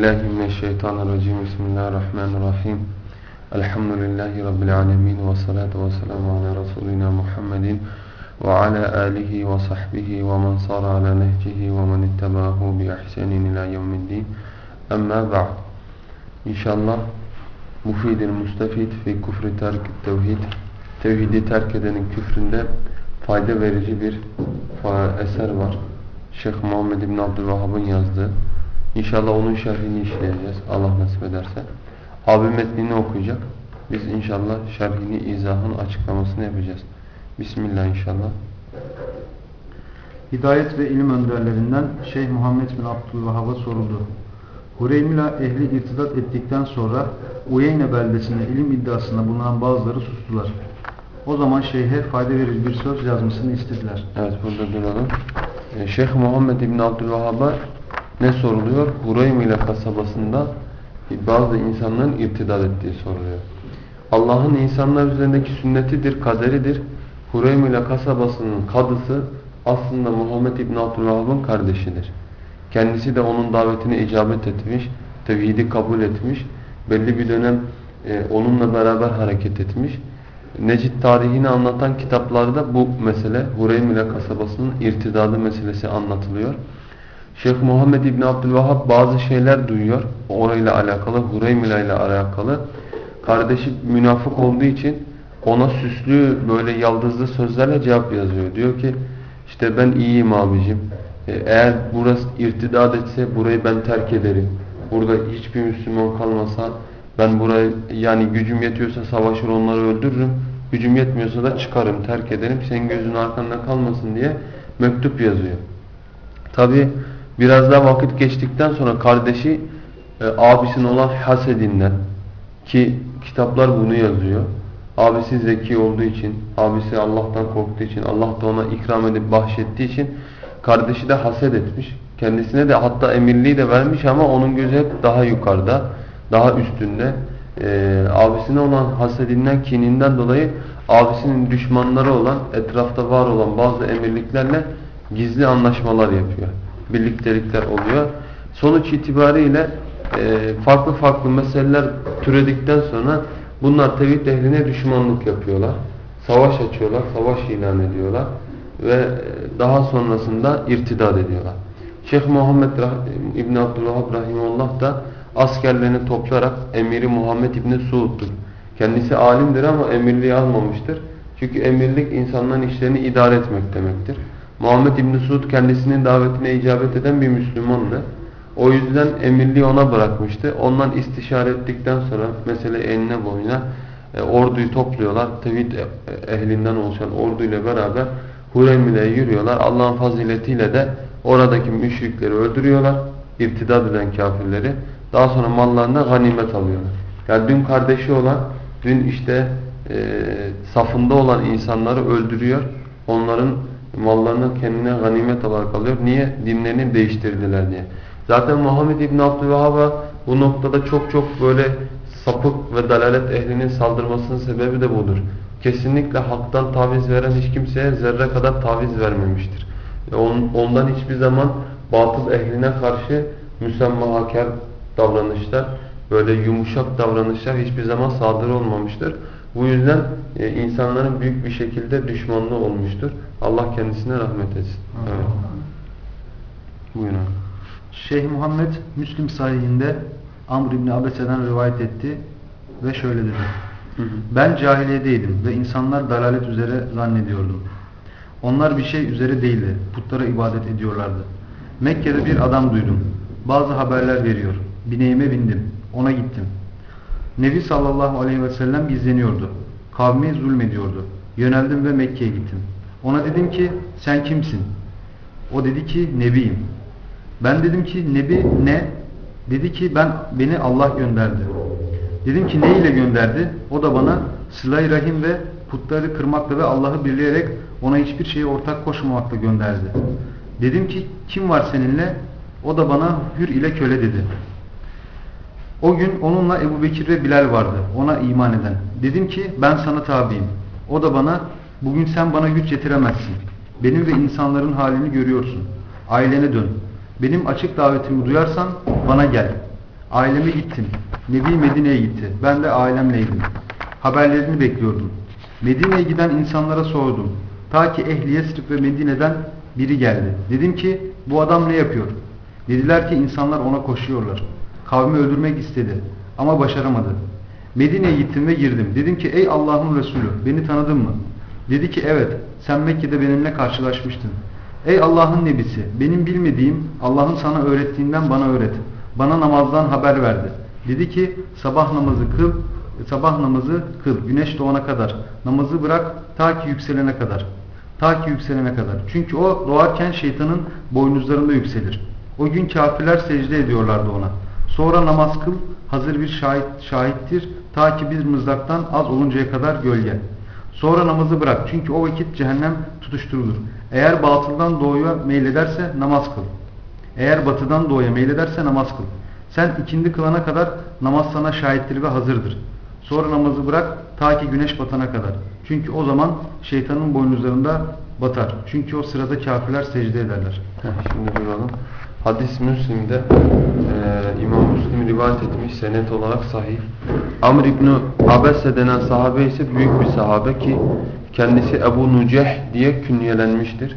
billahi mineşşeytanirracim. Bismillahirrahmanirrahim. Elhamdülillahi Rabbil alemin. Ve salatu ve selamu ala Resulina Muhammedin ve ala alihi ve sahbihi ve men sara ala nehcihi ve men ittebahu bi ihsanin ila yevmiddin. Amma ba'd. İnşallah Mufidil Mustafid fi kufri terk tevhid. Tevhidi terk edenin küfründe fayda verici bir eser var. Şeyh Muhammed İbn Abdülvahhab'ın yazdığı. İnşallah onun şerhini işleyeceğiz. Allah nasip ederse. Abi metnini okuyacak. Biz inşallah şerhini, izahın açıklamasını yapacağız. Bismillah inşallah. Hidayet ve ilim önderlerinden Şeyh Muhammed bin Abdülvahhab'a soruldu. Hureymila ehli irtidat ettikten sonra Uyeyne beldesinde ilim iddiasında bulunan bazıları sustular. O zaman şeyhe fayda verici bir söz yazmasını istediler. Evet burada duralım. Ee, Şeyh Muhammed İbn Abdülvahhab'a ne soruluyor? Hureymila kasabasında bazı insanların irtidat ettiği soruluyor. Allah'ın insanlar üzerindeki sünnetidir, kaderidir. Hureymila kasabasının kadısı aslında Muhammed İbn Abdülvahhab'ın kardeşidir. Kendisi de onun davetine icabet etmiş, tevhidi kabul etmiş, belli bir dönem e, onunla beraber hareket etmiş. Necid tarihini anlatan kitaplarda bu mesele Hureymile kasabasının irtidadı meselesi anlatılıyor. Şeyh Muhammed İbni Abdülvahhab bazı şeyler duyuyor. Orayla alakalı, Hureymile ile alakalı. Kardeşi münafık olduğu için ona süslü böyle yaldızlı sözlerle cevap yazıyor. Diyor ki işte ben iyiyim abicim. E, eğer burası irtidad etse burayı ben terk ederim. Burada hiçbir Müslüman kalmasa ben burayı yani gücüm yetiyorsa savaşır onları öldürürüm. Gücüm yetmiyorsa da çıkarım, terk ederim. Senin gözün arkanda kalmasın diye mektup yazıyor. Tabi biraz daha vakit geçtikten sonra kardeşi e, abisinin olan Hased'inden ki kitaplar bunu yazıyor. Abisi zeki olduğu için, abisi Allah'tan korktuğu için, Allah da ona ikram edip bahşettiği için kardeşi de haset etmiş. Kendisine de hatta emirliği de vermiş ama onun gözü hep daha yukarıda, daha üstünde. Ee, abisine olan hasedinden, kininden dolayı abisinin düşmanları olan, etrafta var olan bazı emirliklerle gizli anlaşmalar yapıyor. Birliktelikler oluyor. Sonuç itibariyle e, farklı farklı meseleler türedikten sonra bunlar tevhid ehline düşmanlık yapıyorlar. Savaş açıyorlar, savaş ilan ediyorlar ve daha sonrasında irtidad ediyorlar. Şeyh Muhammed İbn Abdülvahhab Rahimullah da askerlerini toplayarak emiri Muhammed İbni Suud'dur. Kendisi alimdir ama emirliği almamıştır. Çünkü emirlik insanların işlerini idare etmek demektir. Muhammed İbni Suud kendisinin davetine icabet eden bir Müslümandı. O yüzden emirliği ona bırakmıştı. Ondan istişare ettikten sonra mesele eline boyuna e, orduyu topluyorlar. Tevhid ehlinden oluşan orduyla beraber Hureymile'ye yürüyorlar. Allah'ın faziletiyle de oradaki müşrikleri öldürüyorlar. İrtidad eden kafirleri. Daha sonra mallarına ganimet alıyorlar. Yani dün kardeşi olan, dün işte e, safında olan insanları öldürüyor. Onların mallarını kendine ganimet olarak alıyor. Niye? Dinlerini değiştirdiler diye. Zaten Muhammed İbn Abdülvahhab'a bu noktada çok çok böyle sapık ve dalalet ehlinin saldırmasının sebebi de budur. Kesinlikle haktan taviz veren hiç kimseye zerre kadar taviz vermemiştir. Ondan hiçbir zaman batıl ehline karşı müsemmahakar davranışlar, böyle yumuşak davranışlar hiçbir zaman sadır olmamıştır. Bu yüzden e, insanların büyük bir şekilde düşmanlığı olmuştur. Allah kendisine rahmet etsin. Evet. Buyurun. Şeyh Muhammed Müslim sahihinde Amr İbni Abese'den rivayet etti ve şöyle dedi. Hı hı. Ben cahiliyedeydim ve insanlar dalalet üzere zannediyordum. Onlar bir şey üzere değildi. Putlara ibadet ediyorlardı. Mekke'de bir adam duydum. Bazı haberler veriyor. Bineğime bindim. Ona gittim. Nebi sallallahu aleyhi ve sellem gizleniyordu. Kavmi zulmediyordu. Yöneldim ve Mekke'ye gittim. Ona dedim ki sen kimsin? O dedi ki nebiyim. Ben dedim ki nebi ne? Dedi ki ben beni Allah gönderdi. Dedim ki ne ile gönderdi? O da bana sıla rahim ve putları kırmakla ve Allah'ı birleyerek ona hiçbir şeyi ortak koşmamakla gönderdi. Dedim ki kim var seninle? O da bana hür ile köle dedi. O gün onunla Ebu Bekir ve Bilal vardı. Ona iman eden. Dedim ki ben sana tabiyim. O da bana bugün sen bana güç getiremezsin. Benim ve insanların halini görüyorsun. Ailene dön. Benim açık davetimi duyarsan bana gel. Aileme gittim. Nebi Medine'ye gitti. Ben de ailemleydim. Haberlerini bekliyordum. Medine'ye giden insanlara sordum. Ta ki Ehli Yesrib ve Medine'den biri geldi. Dedim ki bu adam ne yapıyor? Dediler ki insanlar ona koşuyorlar. Kavmi öldürmek istedi ama başaramadı. Medine'ye gittim ve girdim. Dedim ki ey Allah'ın Resulü beni tanıdın mı? Dedi ki evet sen Mekke'de benimle karşılaşmıştın. Ey Allah'ın nebisi benim bilmediğim Allah'ın sana öğrettiğinden bana öğret. Bana namazdan haber verdi. Dedi ki sabah namazı kıl, sabah namazı kıl güneş doğana kadar. Namazı bırak ta ki yükselene kadar. Ta ki yükselene kadar. Çünkü o doğarken şeytanın boynuzlarında yükselir. O gün kafirler secde ediyorlardı ona. Sonra namaz kıl hazır bir şahit, şahittir. Ta ki bir mızraktan az oluncaya kadar gölge. Sonra namazı bırak. Çünkü o vakit cehennem tutuşturulur. Eğer batıldan doğuya meylederse namaz kıl. Eğer batıdan doğuya meylederse namaz kıl. Sen ikindi kılana kadar namaz sana şahittir ve hazırdır. Sonra namazı bırak ta ki güneş batana kadar. Çünkü o zaman şeytanın boynuzlarında batar. Çünkü o sırada kafirler secde ederler. Heh, şimdi duralım. Hadis Müslim'de e, İmam Müslim rivayet etmiş senet olarak sahih. Amr İbni Abese denen sahabe ise büyük bir sahabe ki kendisi Ebu Nuceh diye künyelenmiştir.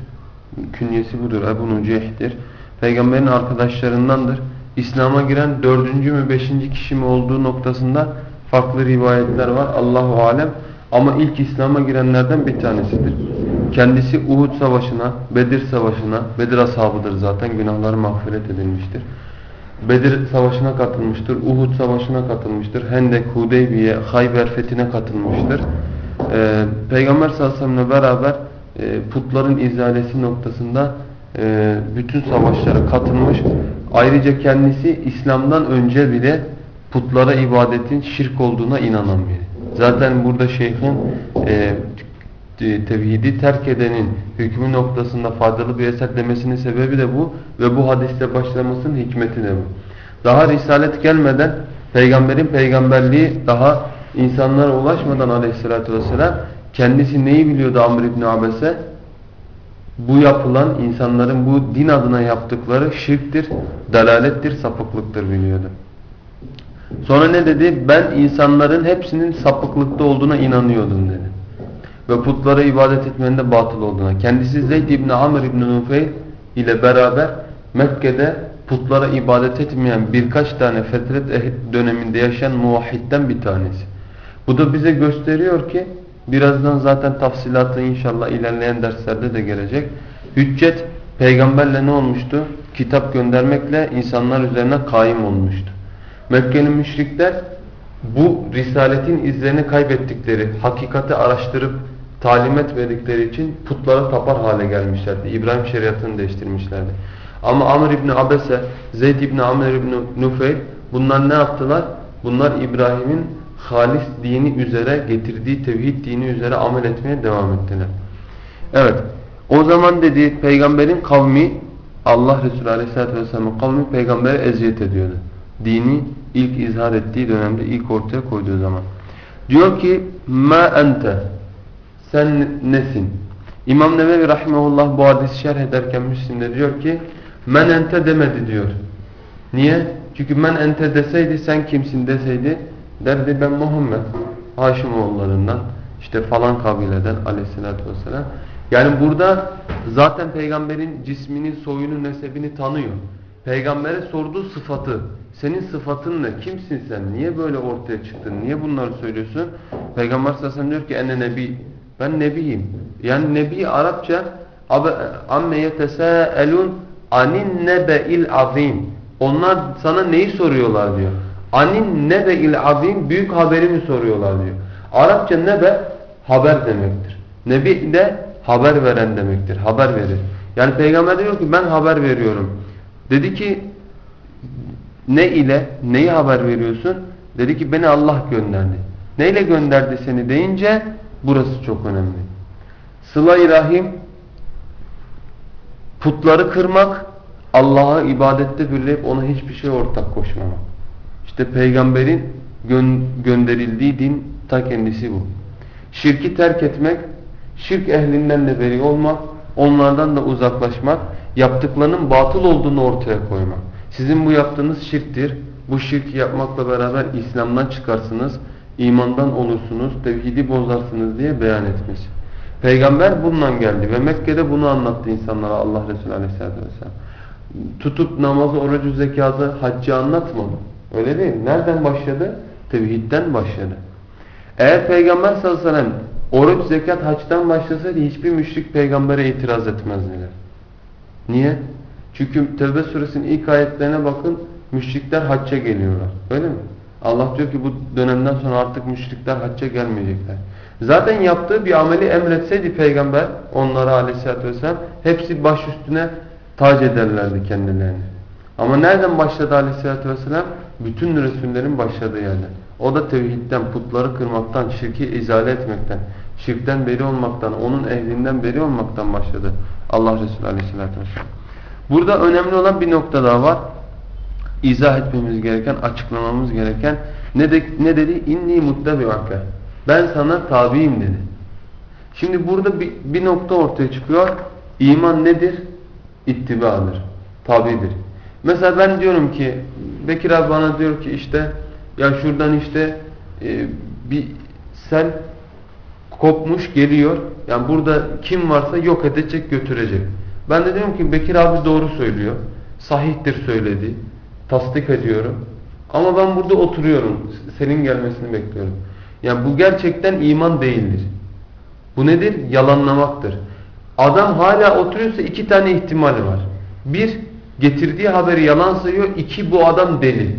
Künyesi budur Ebu Nuceh'tir. Peygamberin arkadaşlarındandır. İslam'a giren dördüncü mü beşinci kişi mi olduğu noktasında farklı rivayetler var. Allahu alem. Ama ilk İslam'a girenlerden bir tanesidir. Kendisi Uhud Savaşı'na, Bedir Savaşı'na, Bedir ashabıdır zaten günahları mağfiret edilmiştir. Bedir Savaşı'na katılmıştır, Uhud Savaşı'na katılmıştır, Hendek, Hudeybiye, Hayber Fethi'ne katılmıştır. Ee, Peygamber sallallahu beraber e, putların izalesi noktasında e, bütün savaşlara katılmış. Ayrıca kendisi İslam'dan önce bile putlara ibadetin şirk olduğuna inanan biri. Zaten burada şeyhin e, tevhidi terk edenin hükmü noktasında faydalı bir eser demesinin sebebi de bu ve bu hadiste başlamasının hikmeti de bu. Daha risalet gelmeden peygamberin peygamberliği daha insanlara ulaşmadan aleyhissalatü vesselam kendisi neyi biliyordu Amr İbni Abese? Bu yapılan insanların bu din adına yaptıkları şirktir, dalalettir, sapıklıktır biliyordu. Sonra ne dedi? Ben insanların hepsinin sapıklıkta olduğuna inanıyordum dedi. Ve putlara ibadet etmenin de batıl olduğuna. Kendisi Zeyd İbni Amr İbni Nufeyl ile beraber Mekke'de putlara ibadet etmeyen birkaç tane fetret döneminde yaşayan muvahhidden bir tanesi. Bu da bize gösteriyor ki birazdan zaten tafsilatı inşallah ilerleyen derslerde de gelecek. Hüccet peygamberle ne olmuştu? Kitap göndermekle insanlar üzerine kaim olmuştu. Mekke'nin müşrikler bu risaletin izlerini kaybettikleri, hakikati araştırıp talim etmedikleri için putlara tapar hale gelmişlerdi. İbrahim şeriatını değiştirmişlerdi. Ama Amr İbni Abese, Zeyd İbni Amr İbni Nufeyl bunlar ne yaptılar? Bunlar İbrahim'in halis dini üzere getirdiği tevhid dini üzere amel etmeye devam ettiler. Evet. O zaman dedi peygamberin kavmi Allah Resulü Aleyhisselatü Vesselam'ın kavmi peygambere eziyet ediyordu. Dini ilk izhar ettiği dönemde ilk ortaya koyduğu zaman. Diyor ki ma ente sen nesin? İmam Nevevi Rahimahullah bu hadisi şerh ederken Müslim'de diyor ki men ente demedi diyor. Niye? Çünkü men ente deseydi sen kimsin deseydi derdi ben Muhammed Haşimoğullarından işte falan kabileden aleyhissalatü vesselam. Yani burada zaten peygamberin cismini, soyunu, nesebini tanıyor. Peygambere sorduğu sıfatı. Senin sıfatın ne? Kimsin sen? Niye böyle ortaya çıktın? Niye bunları söylüyorsun? Peygamber sallallahu diyor ki ene nebi. Ben nebiyim. Yani nebi Arapça amme yetesâelûn anin nebe'il azim. Onlar sana neyi soruyorlar diyor. Anin nebe'il azim büyük haberi mi soruyorlar diyor. Arapça nebe haber demektir. Nebi de haber veren demektir. Haber verir. Yani peygamber diyor ki ben haber veriyorum. Dedi ki ne ile neyi haber veriyorsun? Dedi ki beni Allah gönderdi. Neyle gönderdi seni deyince burası çok önemli. Sıla-i Rahim putları kırmak Allah'a ibadette birleyip ona hiçbir şey ortak koşmamak. İşte peygamberin gö gönderildiği din ta kendisi bu. Şirki terk etmek, şirk ehlinden de beri olmak, onlardan da uzaklaşmak, yaptıklarının batıl olduğunu ortaya koymak. Sizin bu yaptığınız şirktir, bu şirki yapmakla beraber İslam'dan çıkarsınız, imandan olursunuz, tevhidi bozarsınız diye beyan etmiş. Peygamber bundan geldi ve Mekke'de bunu anlattı insanlara Allah Resulü Aleyhisselatü Vesselam. Tutup namazı, orucu, zekatı, haccı anlatmadı. Öyle değil. Nereden başladı? Tevhidden başladı. Eğer Peygamber sallallahu aleyhi ve sellem oruç, zekat, haçtan başlasaydı hiçbir müşrik peygambere itiraz etmezdiler. Niye? Çünkü Tevbe suresinin ilk ayetlerine bakın müşrikler hacca geliyorlar. Öyle mi? Allah diyor ki bu dönemden sonra artık müşrikler hacca gelmeyecekler. Zaten yaptığı bir ameli emretseydi peygamber onlara aleyhissalatü vesselam hepsi baş üstüne tac ederlerdi kendilerini. Ama nereden başladı aleyhissalatü vesselam? Bütün Resullerin başladığı yerden. O da tevhidden, putları kırmaktan, şirki izale etmekten, şirkten beri olmaktan, onun ehlinden beri olmaktan başladı Allah Resulü aleyhissalatü vesselam. Burada önemli olan bir nokta daha var. İzah etmemiz gereken, açıklamamız gereken ne, de, ne dedi? İnni muttebi'ake. Ben sana tabiyim dedi. Şimdi burada bir, bir nokta ortaya çıkıyor. İman nedir? İttibadır. Tabidir. Mesela ben diyorum ki Bekir abi bana diyor ki işte ya şuradan işte e, bir sel kopmuş geliyor. Yani burada kim varsa yok edecek götürecek. Ben de diyorum ki Bekir abi doğru söylüyor. Sahihtir söyledi. Tasdik ediyorum. Ama ben burada oturuyorum. Senin gelmesini bekliyorum. Yani bu gerçekten iman değildir. Bu nedir? Yalanlamaktır. Adam hala oturuyorsa iki tane ihtimali var. Bir, getirdiği haberi yalan sayıyor. İki, bu adam deli.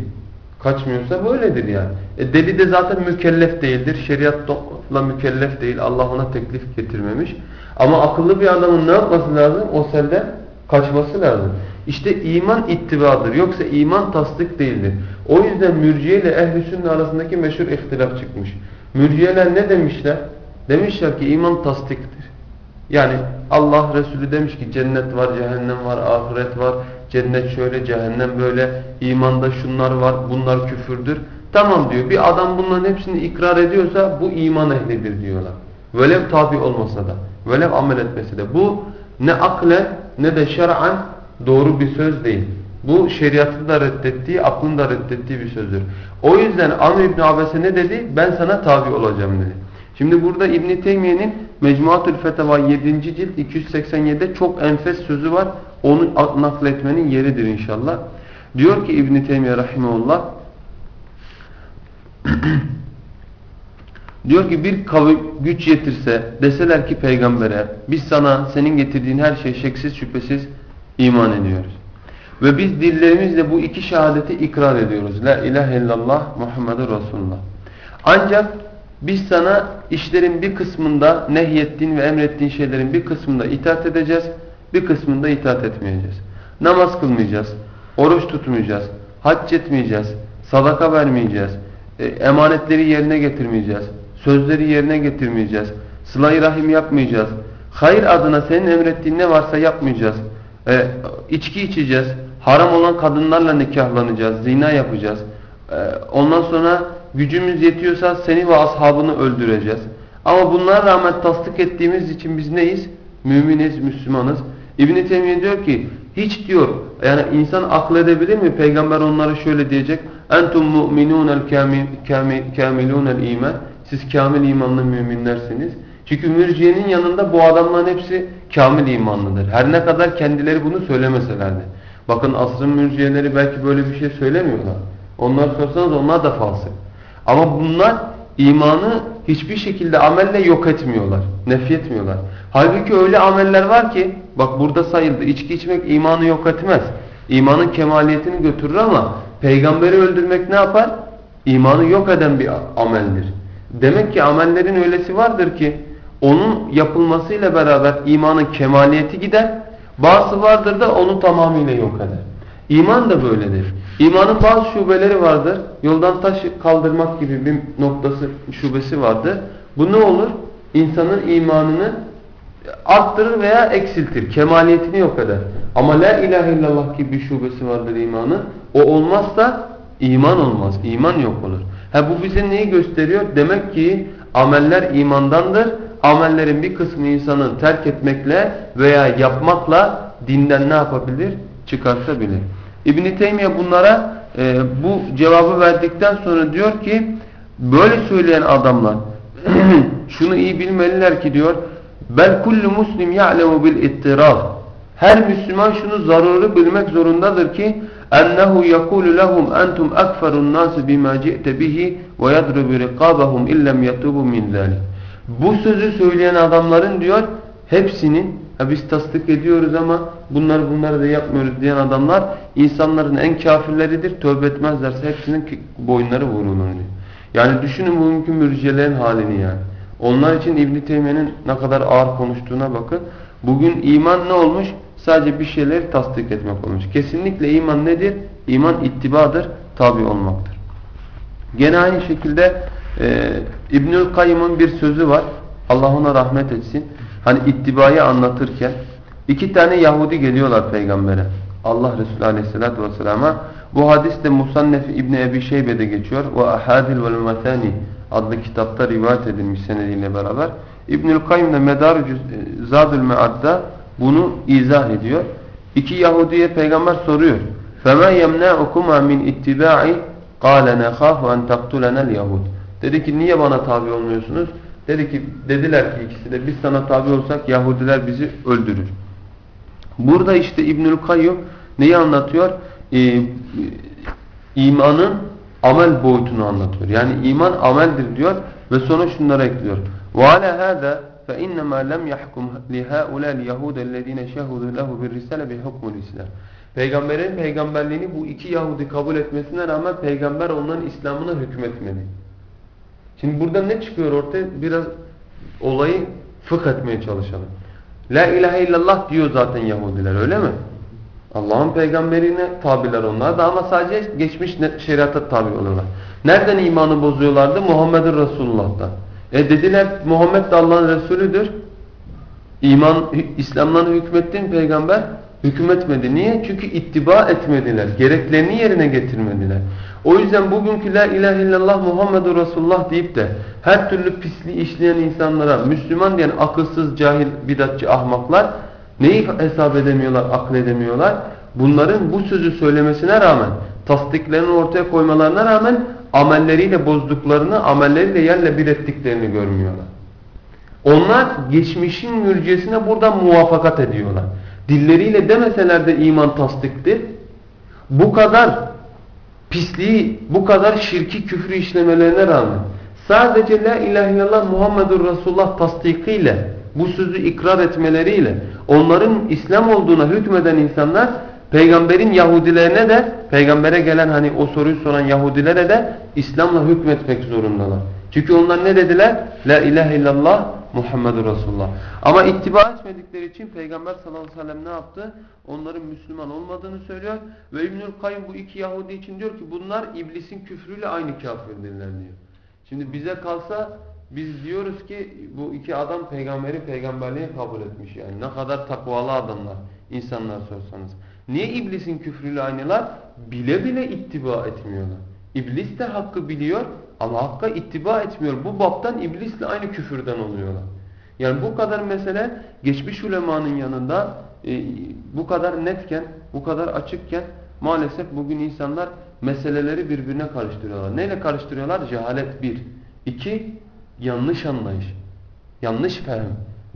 Kaçmıyorsa böyledir yani. E deli de zaten mükellef değildir. Şeriatla mükellef değil. Allah ona teklif getirmemiş. Ama akıllı bir adamın ne yapması lazım? O selde kaçması lazım. İşte iman ittibadır. Yoksa iman tasdik değildir. O yüzden mürciye ile ehl-i arasındaki meşhur ihtilaf çıkmış. Mürciyeler ne demişler? Demişler ki iman tasdiktir. Yani Allah Resulü demiş ki cennet var, cehennem var, ahiret var. Cennet şöyle, cehennem böyle. İmanda şunlar var, bunlar küfürdür. Tamam diyor. Bir adam bunların hepsini ikrar ediyorsa bu iman ehlidir diyorlar. Velev tabi olmasa da. Velev amel etmese de. Bu ne akle ne de şer'an doğru bir söz değil. Bu şeriatın da reddettiği, aklın da reddettiği bir sözdür. O yüzden Amr İbni Abese ne dedi? Ben sana tabi olacağım dedi. Şimdi burada İbn Teymiye'nin Mecmuatül Feteva 7. cilt 287'de çok enfes sözü var. Onu nakletmenin yeridir inşallah. Diyor ki İbn Teymiye rahimehullah Diyor ki bir kavim güç yetirse deseler ki peygambere biz sana senin getirdiğin her şey şeksiz şüphesiz iman ediyoruz. Ve biz dillerimizle bu iki şehadeti ikrar ediyoruz. La ilahe illallah Muhammedur Resulullah. Ancak biz sana işlerin bir kısmında nehyettiğin ve emrettiğin şeylerin bir kısmında itaat edeceğiz, bir kısmında itaat etmeyeceğiz. Namaz kılmayacağız, oruç tutmayacağız, hac etmeyeceğiz, sadaka vermeyeceğiz, e, emanetleri yerine getirmeyeceğiz, sözleri yerine getirmeyeceğiz, sıla rahim yapmayacağız, hayır adına senin emrettiğin ne varsa yapmayacağız, e, içki içeceğiz, haram olan kadınlarla nikahlanacağız, zina yapacağız, e, ondan sonra gücümüz yetiyorsa seni ve ashabını öldüreceğiz. Ama bunlara rağmen tasdik ettiğimiz için biz neyiz? Müminiz, Müslümanız. İbn-i Teymiye diyor ki hiç diyor yani insan akledebilir mi? Peygamber onlara şöyle diyecek. Entum mu'minunel kamilunel iman. Siz kamil imanlı müminlersiniz. Çünkü mürciyenin yanında bu adamların hepsi kamil imanlıdır. Her ne kadar kendileri bunu söylemeselerdi. Bakın asrın mürciyeleri belki böyle bir şey söylemiyorlar. Onlar sorsanız onlar da fasık. Ama bunlar imanı hiçbir şekilde amelle yok etmiyorlar. Nefyetmiyorlar. Halbuki öyle ameller var ki bak burada sayıldı. İçki içmek imanı yok etmez. İmanın kemaliyetini götürür ama peygamberi öldürmek ne yapar? İmanı yok eden bir ameldir. Demek ki amellerin öylesi vardır ki onun yapılmasıyla beraber imanın kemaliyeti gider. Bazısı vardır da onu tamamıyla yok eder. İman da böyledir. İmanın bazı şubeleri vardır. Yoldan taş kaldırmak gibi bir noktası, şubesi vardır. Bu ne olur? İnsanın imanını arttırır veya eksiltir. Kemaliyetini yok eder. Ama la ilahe illallah gibi bir şubesi vardır imanın. O olmazsa iman olmaz. İman yok olur. Ha bu bize neyi gösteriyor? Demek ki ameller imandandır. Amellerin bir kısmı insanın terk etmekle veya yapmakla dinden ne yapabilir? Çıkartabilir. İbn Teymiye bunlara e, bu cevabı verdikten sonra diyor ki böyle söyleyen adamlar şunu iyi bilmeliler ki diyor bel kullu muslim ya'lemu bil ittirar her Müslüman şunu zaruri bilmek zorundadır ki ennehu yekulu lehum entum ekferun nas bima ci'te bihi ve yadribu riqabahum illem yatubu min zalik. Bu sözü söyleyen adamların diyor hepsinin ha biz tasdik ediyoruz ama bunları bunları da yapmıyoruz diyen adamlar insanların en kafirleridir. Tövbe etmezlerse hepsinin boynları vurulur diyor. Yani düşünün bu mümkün mürciyelerin halini yani. Onlar için İbn Teymiye'nin ne kadar ağır konuştuğuna bakın. Bugün iman ne olmuş? Sadece bir şeyleri tasdik etmek olmuş. Kesinlikle iman nedir? İman ittibadır, tabi olmaktır. Gene aynı şekilde e, İbnül Kayyım'ın bir sözü var. Allah ona rahmet etsin. Hani ittibayı anlatırken iki tane Yahudi geliyorlar peygambere. Allah Resulü Aleyhisselatü Vesselam'a. Bu hadis de Musannef İbni Ebi Şeybe'de geçiyor. Ve Ahadil vel Metani adlı kitapta rivayet edilmiş senediyle beraber. İbnül Kayyım da Medarucu Zadül Mead'da bunu izah ediyor. İki Yahudiye peygamber soruyor. فَمَا يَمْنَعُكُمَا مِنْ اِتِّبَاعِ قَالَ نَخَافُ اَنْ تَقْتُلَنَا الْيَهُودِ Dedi ki niye bana tabi olmuyorsunuz? Dedi ki dediler ki ikisi de biz sana tabi olsak Yahudiler bizi öldürür. Burada işte İbnül Kayyum neyi anlatıyor? Ee, imanın amel boyutunu anlatıyor. Yani iman ameldir diyor ve sonra şunlara ekliyor. وَعَلَى هَذَا فَاِنَّمَا لَمْ يَحْكُمْ لِهَٰؤُلَا الْيَهُودَ الَّذ۪ينَ شَهُدُوا لَهُ بِالرِّسَالَ بِحُكْمُ الْاِسْلَامِ Peygamberin peygamberliğini bu iki Yahudi kabul etmesine rağmen peygamber onların İslam'ına hükmetmedi. Şimdi burada ne çıkıyor ortaya? Biraz olayı fıkh etmeye çalışalım. La ilahe illallah diyor zaten Yahudiler öyle mi? Allah'ın peygamberine tabiler onlar da ama sadece geçmiş şeriata tabi oluyorlar. Nereden imanı bozuyorlardı? Muhammed'in Resulullah'tan. E dediler Muhammed de Allah'ın Resulüdür. İman, İslam'dan hükmettin peygamber hükmetmedi. Niye? Çünkü ittiba etmediler. Gereklerini yerine getirmediler. O yüzden bugünkü la ilahe illallah Muhammedur Resulullah deyip de her türlü pisliği işleyen insanlara Müslüman diyen akılsız, cahil, bidatçı ahmaklar neyi hesap edemiyorlar, akledemiyorlar? Bunların bu sözü söylemesine rağmen, tasdiklerini ortaya koymalarına rağmen amelleriyle bozduklarını, amelleriyle yerle bir ettiklerini görmüyorlar. Onlar geçmişin mürciyesine buradan muvaffakat ediyorlar. Dilleriyle demeseler de iman tasdiktir. Bu kadar pisliği, bu kadar şirki küfrü işlemelerine rağmen sadece la ilahe illallah Muhammedur Resulullah tasdikiyle bu sözü ikrar etmeleriyle onların İslam olduğuna hükmeden insanlar peygamberin Yahudilerine de peygambere gelen hani o soruyu soran Yahudilere de İslam'la hükmetmek zorundalar. Çünkü onlar ne dediler? La ilahe illallah Muhammedur Resulullah. Ama ittiba etmedikleri için Peygamber sallallahu aleyhi ve sellem ne yaptı? Onların Müslüman olmadığını söylüyor. Ve İbnül Kayyum bu iki Yahudi için diyor ki bunlar iblisin küfrüyle aynı kafirdirler diyor. Şimdi bize kalsa biz diyoruz ki bu iki adam peygamberi peygamberliğe kabul etmiş yani. Ne kadar takvalı adamlar insanlar sorsanız. Niye iblisin küfrüyle aynılar? Bile bile ittiba etmiyorlar. İblis de hakkı biliyor ama hakka ittiba etmiyor. Bu baptan iblisle aynı küfürden oluyorlar. Yani bu kadar mesele geçmiş ulemanın yanında e, bu kadar netken, bu kadar açıkken maalesef bugün insanlar meseleleri birbirine karıştırıyorlar. Neyle karıştırıyorlar? Cehalet bir. İki, yanlış anlayış. Yanlış fehm.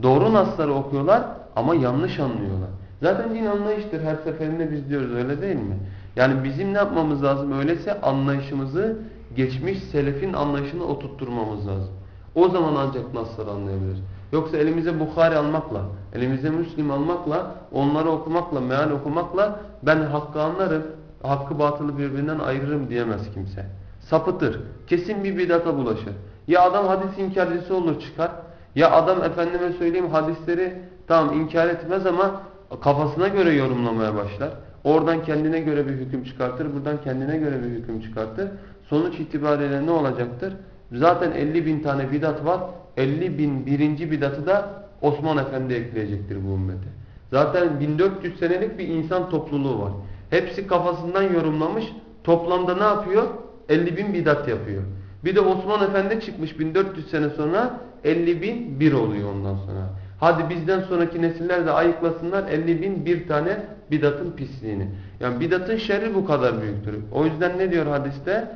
Doğru nasları okuyorlar ama yanlış anlıyorlar. Zaten din anlayıştır. Her seferinde biz diyoruz öyle değil mi? Yani bizim ne yapmamız lazım? Öyleyse anlayışımızı geçmiş selefin anlayışını oturtturmamız lazım. O zaman ancak nasları anlayabiliriz. Yoksa elimize Bukhari almakla, elimize Müslim almakla, onları okumakla, meal okumakla ben hakkı anlarım, hakkı batılı birbirinden ayırırım diyemez kimse. Sapıtır. Kesin bir bidata bulaşır. Ya adam hadis inkarcısı olur çıkar. Ya adam efendime söyleyeyim hadisleri tamam inkar etmez ama kafasına göre yorumlamaya başlar. Oradan kendine göre bir hüküm çıkartır. Buradan kendine göre bir hüküm çıkartır. Sonuç itibariyle ne olacaktır? Zaten 50 bin tane bidat var. 50 bin birinci bidatı da Osman Efendi ekleyecektir bu ümmete. Zaten 1400 senelik bir insan topluluğu var. Hepsi kafasından yorumlamış. Toplamda ne yapıyor? 50 bin bidat yapıyor. Bir de Osman Efendi çıkmış 1400 sene sonra 50 bin bir oluyor ondan sonra. Hadi bizden sonraki nesiller de ayıklasınlar 50 bin bir tane bidatın pisliğini. Yani bidatın şerri bu kadar büyüktür. O yüzden ne diyor hadiste?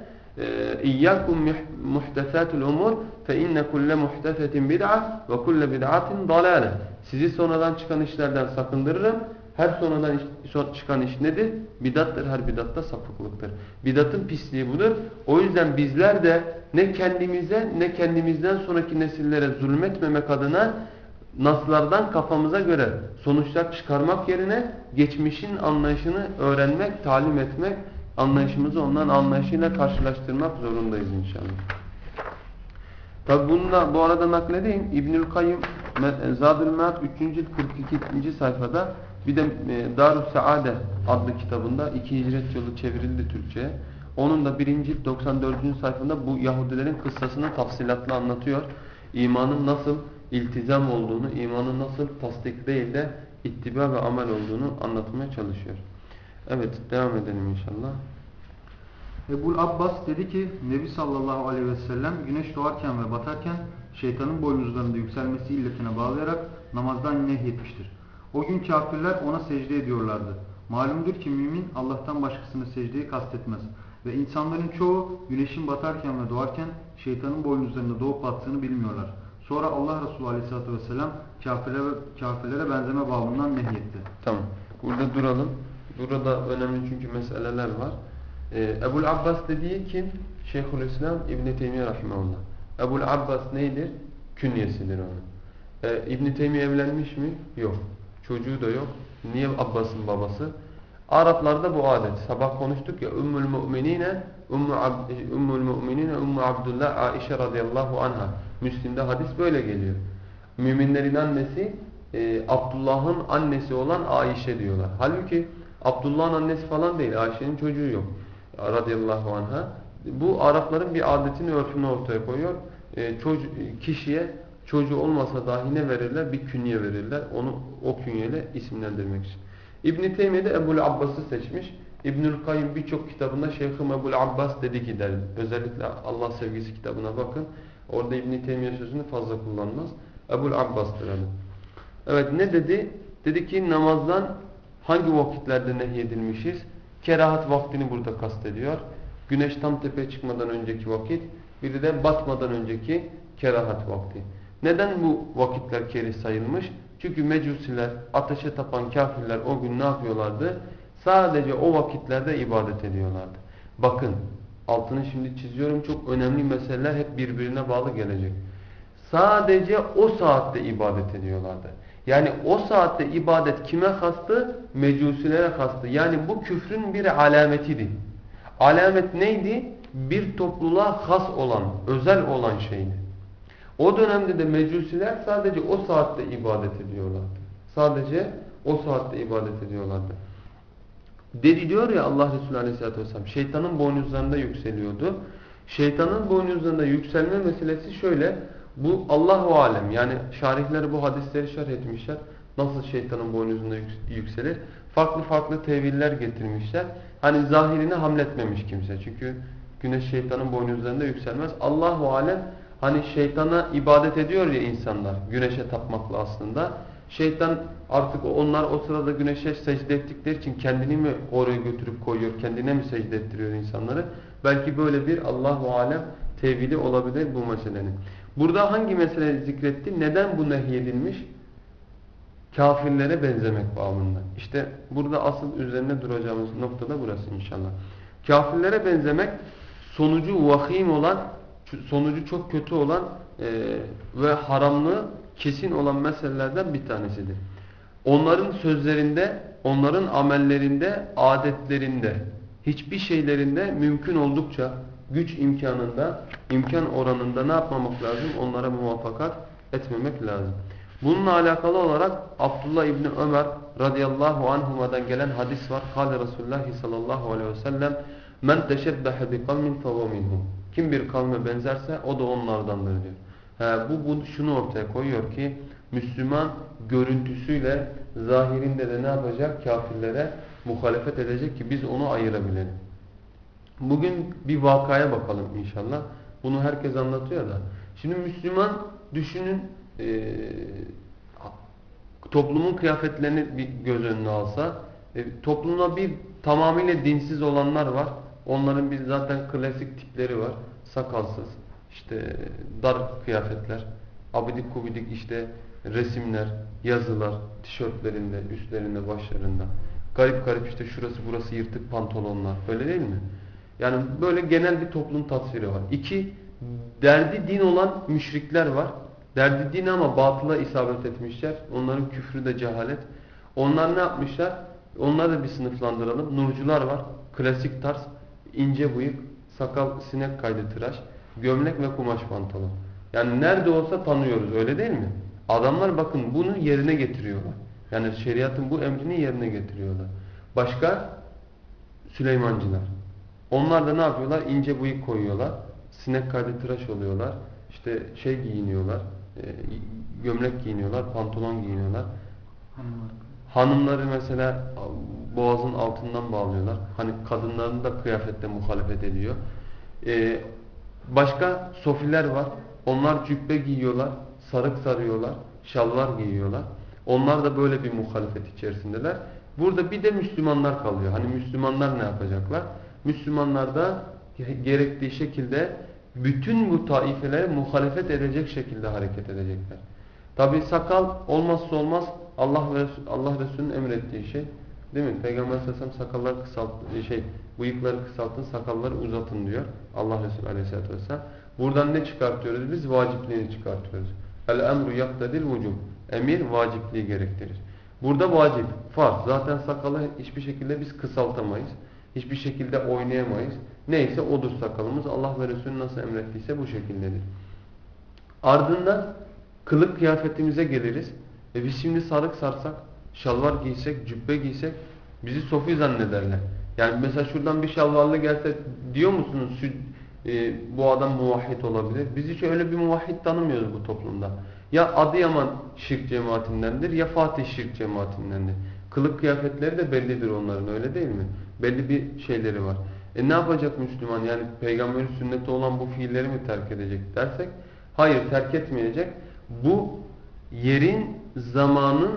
İyyâkum muhtesâtul umur fe inne kulle muhtesetin bid'a ve kulle bid'atin dalâle. Sizi sonradan çıkan işlerden sakındırırım. Her sonradan iş, çıkan iş nedir? Bidattır. Her bidatta sapıklıktır. Bidatın pisliği budur. O yüzden bizler de ne kendimize ne kendimizden sonraki nesillere zulmetmemek adına naslardan kafamıza göre sonuçlar çıkarmak yerine geçmişin anlayışını öğrenmek, talim etmek, anlayışımızı onların anlayışıyla karşılaştırmak zorundayız inşallah. Tabi bunu da bu arada nakledeyim. İbnül Kayyum Zadül Mead 3. cilt 42. sayfada bir de e, Darus Saade adlı kitabında 2 hicret yılı çevrildi Türkçe'ye. Onun da 1. cilt 94. sayfında bu Yahudilerin kıssasını tafsilatla anlatıyor. İmanın nasıl iltizam olduğunu, imanın nasıl tasdik değil de ittiba ve amel olduğunu anlatmaya çalışıyor. Evet devam edelim inşallah. Ebul Abbas dedi ki Nebi sallallahu aleyhi ve sellem güneş doğarken ve batarken şeytanın boynuzlarında yükselmesi illetine bağlayarak namazdan nehyetmiştir. O gün kafirler ona secde ediyorlardı. Malumdur ki mümin Allah'tan başkasını secdeyi kastetmez. Ve insanların çoğu güneşin batarken ve doğarken şeytanın boynuzlarında doğup battığını bilmiyorlar. Sonra Allah Resulü Aleyhisselatü Vesselam kafirlere, kafirlere benzeme bağımından nehyetti. Tamam. Burada duralım. Burada önemli çünkü meseleler var. Ee, Ebul Abbas dediği kim? Şeyhülislam İbn Teymiye Rahimahullah. Ebul Abbas neydir? Künyesidir onun. Ee, İbn Teymiye evlenmiş mi? Yok. Çocuğu da yok. Niye Abbas'ın babası? Araplarda bu adet. Sabah konuştuk ya Ümmül Müminine Ümmü, Ab Ümmül Müminine Ümmü Abdullah Aişe radıyallahu anha. Müslim'de hadis böyle geliyor. Müminlerin annesi e, Abdullah'ın annesi olan Aişe diyorlar. Halbuki Abdullah'ın annesi falan değil. Ayşe'nin çocuğu yok. Radıyallahu anha. Bu Arapların bir adetini örfünü ortaya koyuyor. E, çocuğu, kişiye çocuğu olmasa dahi ne verirler? Bir künye verirler. Onu o künyeyle isimlendirmek için. İbn-i Teymiye Ebu'l Abbas'ı seçmiş. İbnül Kayyum birçok kitabında Şeyh'im Ebu'l Abbas dedi ki der. Özellikle Allah sevgisi kitabına bakın. Orada İbn-i Teymiye sözünü fazla kullanmaz. Ebu'l Abbas'tır adı. Evet ne dedi? Dedi ki namazdan hangi vakitlerde nehyedilmişiz? Kerahat vaktini burada kastediyor. Güneş tam tepeye çıkmadan önceki vakit. Bir de batmadan önceki kerahat vakti. Neden bu vakitler keri sayılmış? Çünkü mecusiler, ateşe tapan kafirler o gün ne yapıyorlardı? Sadece o vakitlerde ibadet ediyorlardı. Bakın altını şimdi çiziyorum çok önemli meseleler hep birbirine bağlı gelecek. Sadece o saatte ibadet ediyorlardı. Yani o saatte ibadet kime kastı? Mecusilere kastı. Yani bu küfrün bir alametiydi. Alamet neydi? Bir topluluğa has olan, özel olan şeydi. O dönemde de mecusiler sadece o saatte ibadet ediyorlardı. Sadece o saatte ibadet ediyorlardı. Dedi diyor ya Allah Resulü Aleyhisselatü Vesselam şeytanın boynuzlarında yükseliyordu. Şeytanın boynuzlarında yükselme meselesi şöyle. Bu Allahu alem yani şarihler bu hadisleri şerh etmişler. Nasıl şeytanın boynuzunda yükselir? Farklı farklı teviller getirmişler. Hani zahirini hamletmemiş kimse. Çünkü güneş şeytanın boynuzlarında yükselmez. Allahu alem hani şeytana ibadet ediyor ya insanlar güneşe tapmakla aslında. Şeytan artık onlar o sırada güneşe secde ettikleri için kendini mi oraya götürüp koyuyor, kendine mi secde ettiriyor insanları? Belki böyle bir Allahu alem tevili olabilir bu meselenin. Burada hangi mesele zikretti? Neden bu nehyedilmiş? Kafirlere benzemek bağımından. İşte burada asıl üzerine duracağımız nokta da burası inşallah. Kafirlere benzemek sonucu vahim olan, sonucu çok kötü olan e, ve haramlığı kesin olan meselelerden bir tanesidir. Onların sözlerinde, onların amellerinde, adetlerinde, hiçbir şeylerinde mümkün oldukça güç imkanında, imkan oranında ne yapmamak lazım? Onlara muvaffakat etmemek lazım. Bununla alakalı olarak Abdullah İbni Ömer radıyallahu anhuma'dan gelen hadis var. Kale Resulullah sallallahu aleyhi ve sellem Men teşebbehe bi kavmin minhum. Kim bir kavme benzerse o da onlardandır diyor. He, bu, bu şunu ortaya koyuyor ki Müslüman görüntüsüyle zahirinde de ne yapacak? Kafirlere muhalefet edecek ki biz onu ayırabilelim. Bugün bir vakaya bakalım inşallah. Bunu herkes anlatıyor da. Şimdi Müslüman düşünün e, toplumun kıyafetlerini bir göz önüne alsa e, toplumda bir tamamıyla dinsiz olanlar var. Onların bir zaten klasik tipleri var. Sakalsız, işte dar kıyafetler, abidik kubidik işte resimler, yazılar, tişörtlerinde, üstlerinde, başlarında. Garip garip işte şurası burası yırtık pantolonlar. Öyle değil mi? Yani böyle genel bir toplum tasviri var. İki, derdi din olan müşrikler var. Derdi din ama batıla isabet etmişler. Onların küfrü de cehalet. Onlar ne yapmışlar? Onları da bir sınıflandıralım. Nurcular var. Klasik tarz. ince bıyık, sakal, sinek kaydı tıraş, gömlek ve kumaş pantolon. Yani nerede olsa tanıyoruz öyle değil mi? Adamlar bakın bunu yerine getiriyorlar. Yani şeriatın bu emrini yerine getiriyorlar. Başka? Süleymancılar. Onlar da ne yapıyorlar? İnce bıyık koyuyorlar. Sinek kaydı tıraş oluyorlar. İşte şey giyiniyorlar. E, gömlek giyiniyorlar. Pantolon giyiniyorlar. Hanımları mesela boğazın altından bağlıyorlar. Hani kadınların da kıyafette muhalefet ediyor. Ee, başka sofiler var. Onlar cübbe giyiyorlar. Sarık sarıyorlar. Şalvar giyiyorlar. Onlar da böyle bir muhalefet içerisindeler. Burada bir de Müslümanlar kalıyor. Hani Müslümanlar ne yapacaklar? Müslümanlar da gerektiği şekilde bütün bu taifelere muhalefet edecek şekilde hareket edecekler. Tabi sakal olmazsa olmaz Allah ve Allah Resulü'nün emrettiği şey. Değil mi? Peygamber sallallahu sakalları kısalt şey bıyıkları kısaltın, sakalları uzatın diyor. Allah Resulü aleyhissalatü vesselam. Buradan ne çıkartıyoruz biz? Vacipliğini çıkartıyoruz. El emru yaktadil vücub. Emir vacipliği gerektirir. Burada vacip, farz. Zaten sakalı hiçbir şekilde biz kısaltamayız. Hiçbir şekilde oynayamayız. Neyse odur sakalımız. Allah ve Resulü nasıl emrettiyse bu şekildedir. Ardından kılık kıyafetimize geliriz. E biz şimdi sarık sarsak, şalvar giysek, cübbe giysek bizi sofi zannederler. Yani mesela şuradan bir şalvarlı gelse diyor musunuz şu, e, bu adam muvahhid olabilir? Biz hiç öyle bir muvahhid tanımıyoruz bu toplumda. Ya Adıyaman şirk cemaatindendir ya Fatih şirk cemaatindendir. Kılık kıyafetleri de bellidir onların öyle değil mi? Belli bir şeyleri var. E ne yapacak Müslüman? Yani peygamberin sünneti olan bu fiilleri mi terk edecek dersek? Hayır terk etmeyecek. Bu yerin, zamanın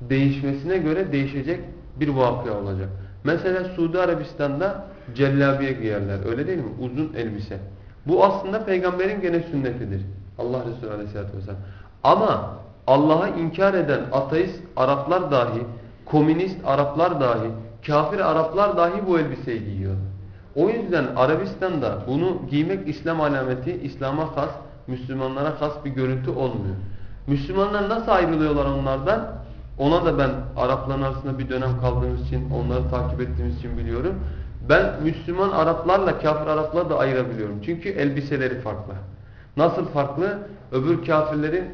değişmesine göre değişecek bir vakıa olacak. Mesela Suudi Arabistan'da cellabiye giyerler. Öyle değil mi? Uzun elbise. Bu aslında peygamberin gene sünnetidir. Allah Resulü Aleyhisselatü Vesselam. Ama Allah'a inkar eden ateist Araplar dahi, komünist Araplar dahi, kafir Araplar dahi bu elbiseyi giyiyor. O yüzden Arabistan'da bunu giymek İslam alameti, İslam'a has, Müslümanlara has bir görüntü olmuyor. Müslümanlar nasıl ayrılıyorlar onlardan? Ona da ben Arapların arasında bir dönem kaldığımız için, onları takip ettiğimiz için biliyorum. Ben Müslüman Araplarla kafir Arapları da ayırabiliyorum. Çünkü elbiseleri farklı. Nasıl farklı? Öbür kafirlerin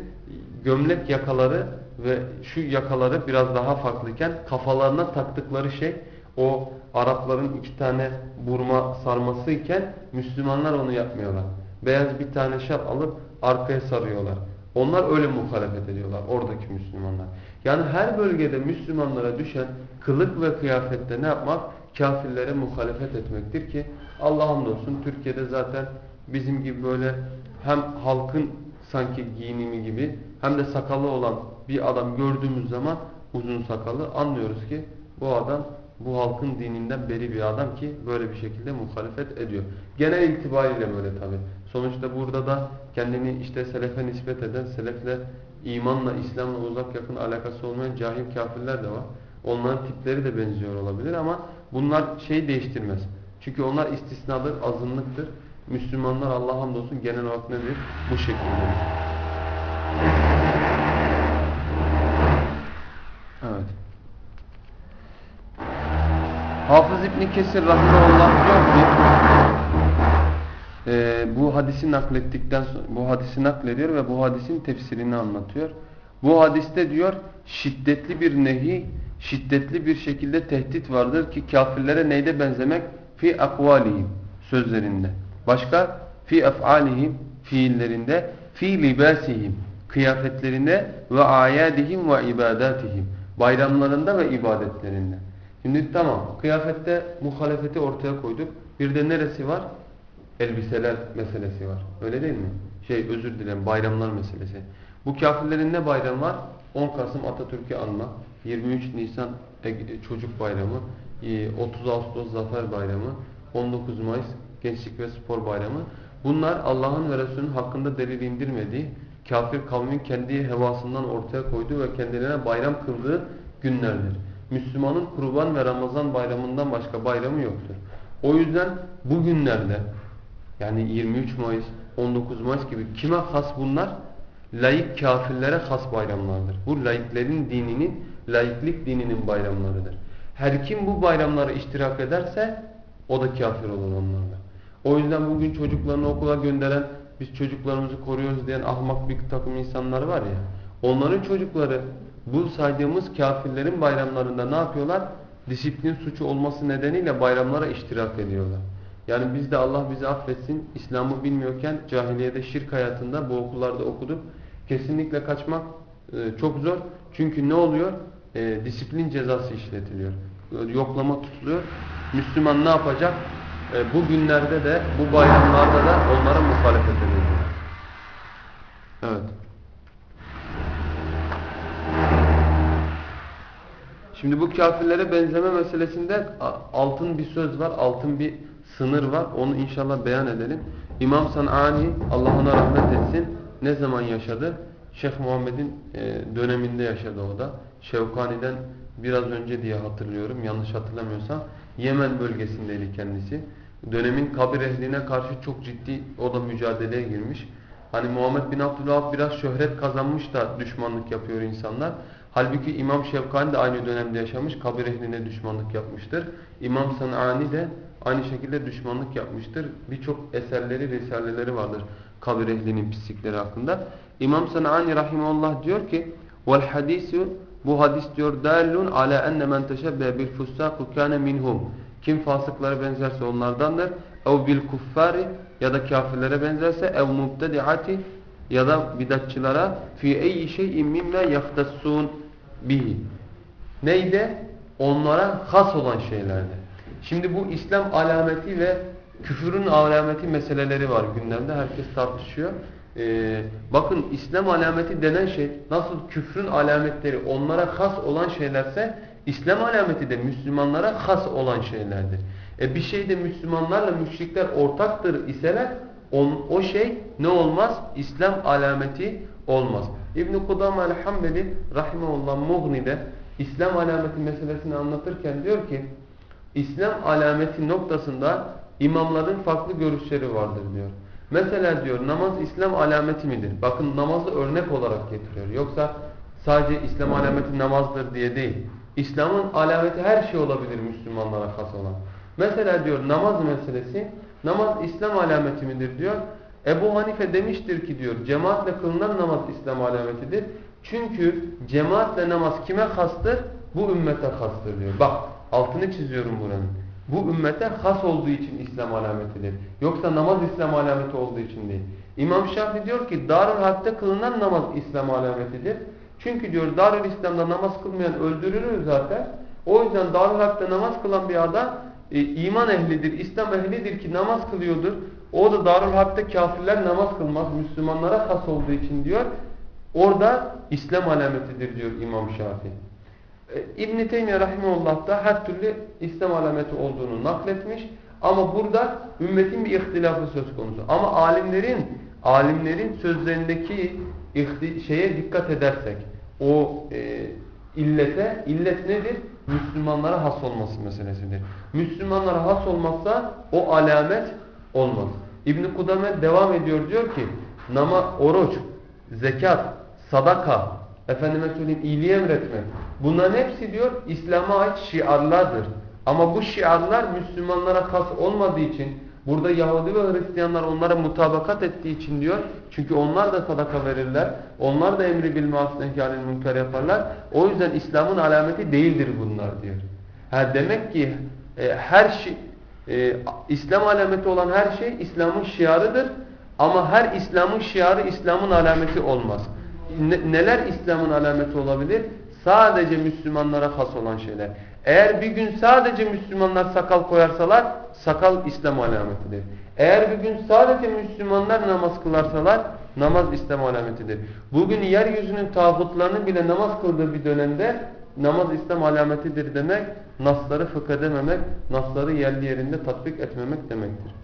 gömlek yakaları ve şu yakaları biraz daha farklıyken kafalarına taktıkları şey o Arapların iki tane burma sarması iken Müslümanlar onu yapmıyorlar. Beyaz bir tane şap alıp arkaya sarıyorlar. Onlar öyle muhalefet ediyorlar oradaki Müslümanlar. Yani her bölgede Müslümanlara düşen kılık ve kıyafette ne yapmak? Kafirlere muhalefet etmektir ki Allah hamdolsun Türkiye'de zaten bizim gibi böyle hem halkın sanki giyinimi gibi hem de sakalı olan bir adam gördüğümüz zaman uzun sakalı anlıyoruz ki bu adam bu halkın dininden beri bir adam ki böyle bir şekilde muhalefet ediyor. Genel itibariyle böyle tabi. Sonuçta burada da kendini işte selefe nispet eden, selefle imanla, İslam'la uzak yakın alakası olmayan cahil kafirler de var. Onların tipleri de benziyor olabilir ama bunlar şey değiştirmez. Çünkü onlar istisnadır, azınlıktır. Müslümanlar Allah hamdolsun genel olarak nedir? Bu şekilde. Evet. Hafız İbni Kesir Rahimahullah diyor ki e, bu hadisi naklettikten sonra bu hadisi naklediyor ve bu hadisin tefsirini anlatıyor. Bu hadiste diyor şiddetli bir nehi, şiddetli bir şekilde tehdit vardır ki kafirlere neyde benzemek? Fi akvalihim sözlerinde. Başka fi ef'alihim fiillerinde, fi libasihim kıyafetlerinde ve ayadihim ve ibadatihim bayramlarında ve ibadetlerinde. Şimdi tamam kıyafette muhalefeti ortaya koyduk. Bir de neresi var? Elbiseler meselesi var. Öyle değil mi? Şey özür dilerim bayramlar meselesi. Bu kafirlerin ne bayram var? 10 Kasım Atatürk'ü anmak, 23 Nisan Çocuk Bayramı, 30 Ağustos Zafer Bayramı, 19 Mayıs Gençlik ve Spor Bayramı. Bunlar Allah'ın ve Resulünün hakkında delil indirmediği, kafir kavmin kendi hevasından ortaya koyduğu ve kendilerine bayram kıldığı günlerdir. Müslümanın kurban ve Ramazan bayramından başka bayramı yoktur. O yüzden bu günlerde yani 23 Mayıs, 19 Mayıs gibi kime has bunlar? Laik kafirlere has bayramlardır. Bu laiklerin dininin, laiklik dininin bayramlarıdır. Her kim bu bayramlara iştirak ederse o da kafir olur onlarla. O yüzden bugün çocuklarını okula gönderen, biz çocuklarımızı koruyoruz diyen ahmak bir takım insanlar var ya, onların çocukları bu saydığımız kafirlerin bayramlarında ne yapıyorlar? Disiplin suçu olması nedeniyle bayramlara iştirak ediyorlar. Yani biz de Allah bizi affetsin, İslam'ı bilmiyorken cahiliyede şirk hayatında bu okullarda okuduk. Kesinlikle kaçmak e, çok zor. Çünkü ne oluyor? E, disiplin cezası işletiliyor. Yoklama tutuluyor. Müslüman ne yapacak? E, bu günlerde de, bu bayramlarda da onlara muhalefet edecek. Evet. Şimdi bu kafirlere benzeme meselesinde altın bir söz var, altın bir sınır var. Onu inşallah beyan edelim. İmam San'ani, Allah ona rahmet etsin, ne zaman yaşadı? Şeyh Muhammed'in e, döneminde yaşadı o da. Şevkani'den biraz önce diye hatırlıyorum, yanlış hatırlamıyorsam. Yemen bölgesindeydi kendisi. Dönemin kabir ehline karşı çok ciddi o da mücadeleye girmiş. Hani Muhammed bin Abdülvahab biraz şöhret kazanmış da düşmanlık yapıyor insanlar. Halbuki İmam Şevkani de aynı dönemde yaşamış. Kabir ehline düşmanlık yapmıştır. İmam Sanani de aynı şekilde düşmanlık yapmıştır. Birçok eserleri, risaleleri vardır kabir ehlinin pislikleri hakkında. İmam Sanani rahimahullah diyor ki hadisu bu hadis diyor dalun ala enne men teşebbe bil fussaku kana minhum. Kim fasıklara benzerse onlardandır. Ev bil kuffari ya da kafirlere benzerse ev mubtedi'ati ya da bidatçılara fi eyyi şeyin mimme yahtassun bihi. Neydi? Onlara has olan şeylerde. Şimdi bu İslam alameti ve küfürün alameti meseleleri var gündemde. Herkes tartışıyor. Ee, bakın İslam alameti denen şey nasıl küfrün alametleri onlara has olan şeylerse İslam alameti de Müslümanlara has olan şeylerdir. E bir şeyde Müslümanlarla müşrikler ortaktır iseler on, o şey ne olmaz? İslam alameti olmaz. İbn-i Kudam el-Hambeli rahimahullah Mughni'de İslam alameti meselesini anlatırken diyor ki İslam alameti noktasında imamların farklı görüşleri vardır diyor. Mesela diyor namaz İslam alameti midir? Bakın namazı örnek olarak getiriyor. Yoksa sadece İslam alameti namazdır diye değil. İslam'ın alameti her şey olabilir Müslümanlara has olan. Mesela diyor namaz meselesi namaz İslam alameti midir diyor. Ebu Hanife demiştir ki diyor cemaatle kılınan namaz İslam alametidir. Çünkü cemaatle namaz kime hastır? Bu ümmete hastır diyor. Bak altını çiziyorum buranın. Bu ümmete has olduğu için İslam alametidir. Yoksa namaz İslam alameti olduğu için değil. İmam Şafii diyor ki Darül Harp'te kılınan namaz İslam alametidir. Çünkü diyor Darül İslam'da namaz kılmayan öldürülür zaten. O yüzden Darül Harp'te namaz kılan bir adam e, iman ehlidir, İslam ehlidir ki namaz kılıyordur. O da Darül Harp'te kafirler namaz kılmaz. Müslümanlara has olduğu için diyor. Orada İslam alametidir diyor İmam Şafii. E, İbn-i Teymiye Rahimullah da her türlü İslam alameti olduğunu nakletmiş. Ama burada ümmetin bir ihtilafı söz konusu. Ama alimlerin alimlerin sözlerindeki şeye dikkat edersek o e, illete, illet nedir? Müslümanlara has olması meselesidir. Müslümanlara has olmazsa o alamet olmaz. İbn-i Kudame devam ediyor diyor ki nama, oruç, zekat, sadaka, efendime söyleyeyim iyiliği emretmek. Bunların hepsi diyor İslam'a ait şiarlardır. Ama bu şiarlar Müslümanlara has olmadığı için burada Yahudi ve Hristiyanlar onlara mutabakat ettiği için diyor. Çünkü onlar da sadaka verirler. Onlar da emri bil maruf nehyanil münker yaparlar. O yüzden İslam'ın alameti değildir bunlar diyor. Ha demek ki e, her şey e, İslam alameti olan her şey İslam'ın şiarıdır. Ama her İslam'ın şiarı İslam'ın alameti olmaz. Ne, neler İslam'ın alameti olabilir? Sadece Müslümanlara has olan şeyler. Eğer bir gün sadece Müslümanlar sakal koyarsalar sakal İslam alametidir. Eğer bir gün sadece Müslümanlar namaz kılarsalar Namaz İslam alametidir. Bugün yeryüzünün tağutlarının bile namaz kıldığı bir dönemde namaz İslam alametidir demek, nasları fıkh edememek, nasları yerli yerinde tatbik etmemek demektir.